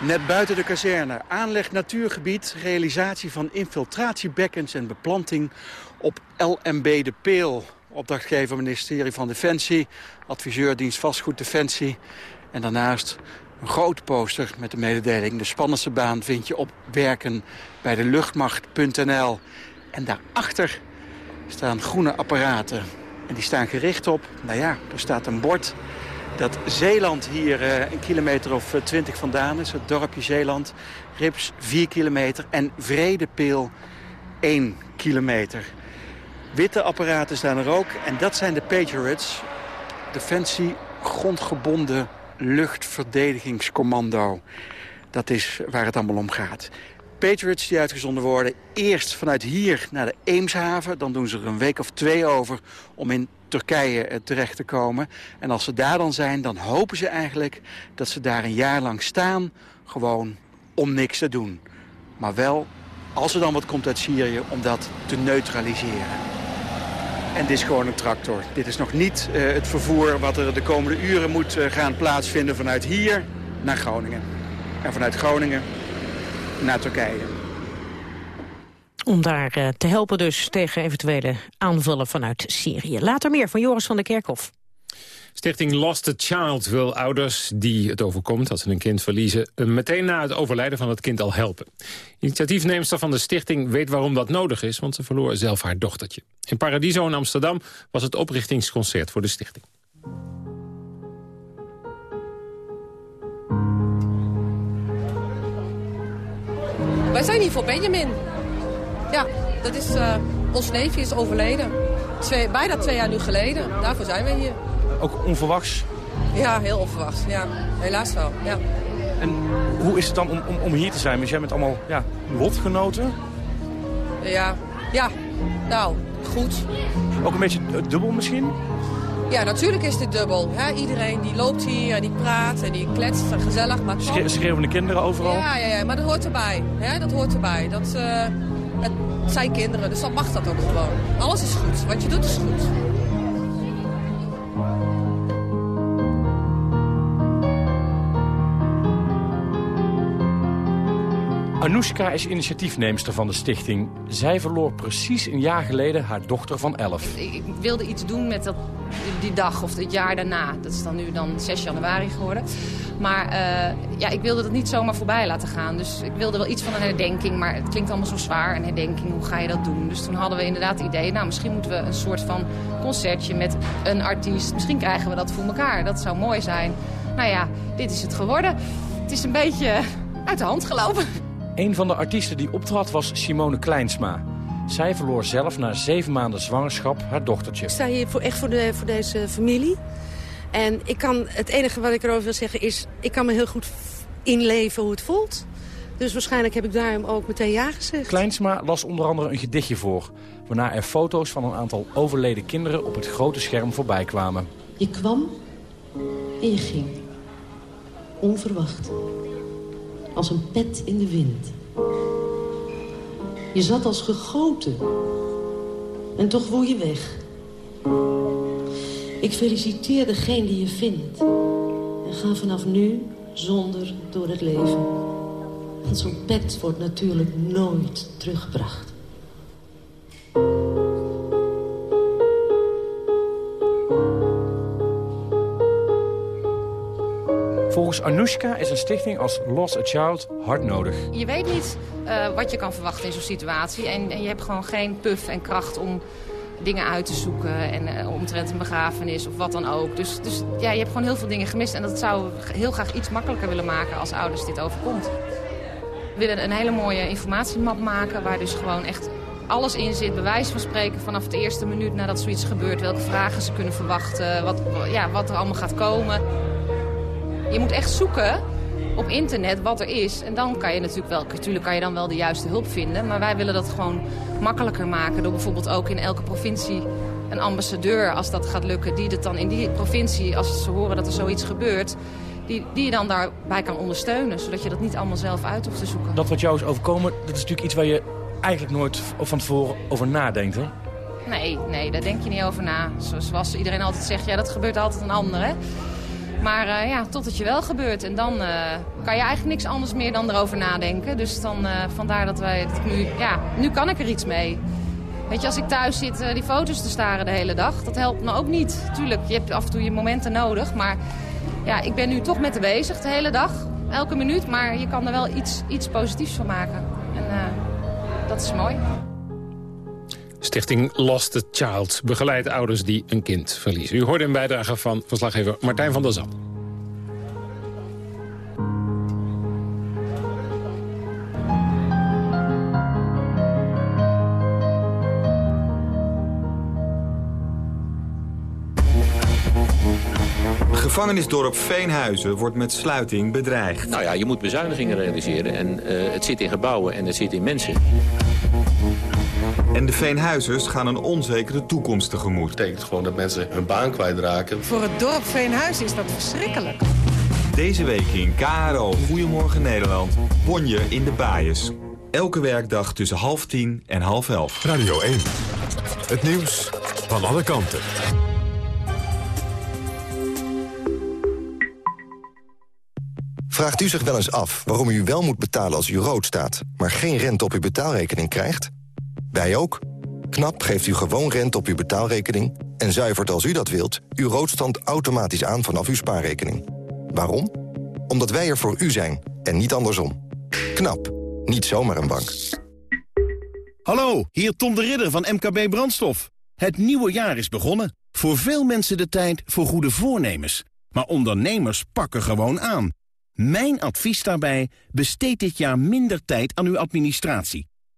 Net buiten de kazerne, aanleg natuurgebied, realisatie van infiltratiebekkens en beplanting op LMB De Peel. Opdrachtgever ministerie van Defensie, adviseur dienst vastgoed Defensie. En daarnaast een groot poster met de mededeling... de spannendste baan vind je op werken bij de luchtmacht.nl. En daarachter staan groene apparaten. En die staan gericht op, nou ja, er staat een bord... dat Zeeland hier uh, een kilometer of eh, twintig vandaan is. Het dorpje Zeeland, Rips 4 kilometer en Vredepeel 1 kilometer. Witte apparaten staan er ook. En dat zijn de Patriots. Defensie grondgebonden luchtverdedigingscommando. Dat is waar het allemaal om gaat. Patriots die uitgezonden worden eerst vanuit hier naar de Eemshaven. Dan doen ze er een week of twee over om in Turkije eh, terecht te komen. En als ze daar dan zijn, dan hopen ze eigenlijk dat ze daar een jaar lang staan. Gewoon om niks te doen. Maar wel, als er dan wat komt uit Syrië, om dat te neutraliseren. En dit is gewoon een tractor. Dit is nog niet uh, het vervoer wat er de komende uren moet uh, gaan plaatsvinden vanuit hier naar Groningen. En vanuit Groningen naar Turkije. Om daar uh, te helpen dus tegen eventuele aanvallen vanuit Syrië. Later meer van Joris van der Kerkhof. Stichting Lost a Child wil ouders die het overkomt als ze een kind verliezen... meteen na het overlijden van het kind al helpen. Initiatiefneemster van de stichting weet waarom dat nodig is... want ze verloor zelf haar dochtertje. In Paradiso in Amsterdam was het oprichtingsconcert voor de stichting. Wij zijn hier voor Benjamin. Ja, dat is, uh, ons neefje is overleden. Twee, bijna twee jaar nu geleden. Daarvoor zijn we hier ook onverwachts? Ja, heel onverwachts. Ja, helaas wel. Ja. En hoe is het dan om, om, om hier te zijn? Want jij bent allemaal ja, lotgenoten? Ja, ja. Nou, goed. Ook een beetje dubbel misschien? Ja, natuurlijk is dit dubbel. Hè? Iedereen die loopt hier en die praat en die kletst en gezellig. Maar. Schre schreeuwende kinderen overal? Ja, ja, ja, maar dat hoort erbij. Hè? Dat hoort erbij. Dat, uh, het zijn kinderen, dus dan mag dat ook gewoon. Alles is goed. Wat je doet is goed. Anoushka is initiatiefneemster van de stichting. Zij verloor precies een jaar geleden haar dochter van 11. Ik wilde iets doen met dat, die dag of het jaar daarna. Dat is dan nu dan 6 januari geworden. Maar uh, ja, ik wilde dat niet zomaar voorbij laten gaan. Dus ik wilde wel iets van een herdenking. Maar het klinkt allemaal zo zwaar, een herdenking. Hoe ga je dat doen? Dus toen hadden we inderdaad het idee... nou, misschien moeten we een soort van concertje met een artiest. Misschien krijgen we dat voor elkaar. Dat zou mooi zijn. Nou ja, dit is het geworden. Het is een beetje uit de hand gelopen. Een van de artiesten die optrad was Simone Kleinsma. Zij verloor zelf na zeven maanden zwangerschap haar dochtertje. Ik sta hier voor, echt voor, de, voor deze familie. En ik kan, het enige wat ik erover wil zeggen is... ik kan me heel goed inleven hoe het voelt. Dus waarschijnlijk heb ik daarom ook meteen ja gezegd. Kleinsma las onder andere een gedichtje voor... waarna er foto's van een aantal overleden kinderen op het grote scherm voorbij kwamen. Je kwam en je ging. Onverwacht als een pet in de wind. Je zat als gegoten. En toch woei je weg. Ik feliciteer degene die je vindt. En ga vanaf nu zonder door het leven. Want zo'n pet wordt natuurlijk nooit teruggebracht. Volgens Anoushka is een stichting als Lost a Child hard nodig. Je weet niet uh, wat je kan verwachten in zo'n situatie. En, en, je hebt gewoon geen puff en kracht om dingen uit te zoeken. En uh, omtrent een begrafenis of wat dan ook. Dus, dus ja, je hebt gewoon heel veel dingen gemist. En dat zou heel graag iets makkelijker willen maken als ouders dit overkomt. We willen een hele mooie informatiemap maken waar dus gewoon echt alles in zit. Bewijs van spreken vanaf de eerste minuut nadat zoiets gebeurt. Welke vragen ze kunnen verwachten. Wat, ja, wat er allemaal gaat komen. Je moet echt zoeken op internet wat er is. En dan kan je natuurlijk wel, natuurlijk kan je dan wel de juiste hulp vinden. Maar wij willen dat gewoon makkelijker maken. Door bijvoorbeeld ook in elke provincie een ambassadeur, als dat gaat lukken... die het dan in die provincie, als ze horen dat er zoiets gebeurt... Die, die je dan daarbij kan ondersteunen. Zodat je dat niet allemaal zelf uit hoeft te zoeken. Dat wat jou is overkomen, dat is natuurlijk iets waar je eigenlijk nooit van tevoren over nadenkt, hè? Nee, nee, daar denk je niet over na. Zoals iedereen altijd zegt, ja, dat gebeurt altijd een ander, hè? Maar uh, ja, tot het je wel gebeurt. En dan uh, kan je eigenlijk niks anders meer dan erover nadenken. Dus dan, uh, vandaar dat wij nu... Ja, nu kan ik er iets mee. Weet je, als ik thuis zit die foto's te staren de hele dag... dat helpt me ook niet. Tuurlijk, je hebt af en toe je momenten nodig. Maar ja, ik ben nu toch met de bezig de hele dag. Elke minuut. Maar je kan er wel iets, iets positiefs van maken. En dat is mooi. Stichting Lost the Child begeleidt ouders die een kind verliezen. U hoorde een bijdrage van verslaggever Martijn van der Zand. Gevangenisdorp Veenhuizen wordt met sluiting bedreigd. Nou ja, je moet bezuinigingen realiseren. En uh, het zit in gebouwen en het zit in mensen. En de Veenhuizers gaan een onzekere toekomst tegemoet. Dat betekent gewoon dat mensen hun baan kwijtraken. Voor het dorp Veenhuizen is dat verschrikkelijk. Deze week in KRO Goedemorgen Nederland. Bonje in de Baaiers. Elke werkdag tussen half tien en half elf. Radio 1. Het nieuws van alle kanten. Vraagt u zich wel eens af waarom u wel moet betalen als u rood staat... maar geen rente op uw betaalrekening krijgt? Wij ook. KNAP geeft u gewoon rente op uw betaalrekening... en zuivert als u dat wilt uw roodstand automatisch aan vanaf uw spaarrekening. Waarom? Omdat wij er voor u zijn en niet andersom. KNAP. Niet zomaar een bank. Hallo, hier Tom de Ridder van MKB Brandstof. Het nieuwe jaar is begonnen. Voor veel mensen de tijd voor goede voornemens. Maar ondernemers pakken gewoon aan. Mijn advies daarbij, besteed dit jaar minder tijd aan uw administratie.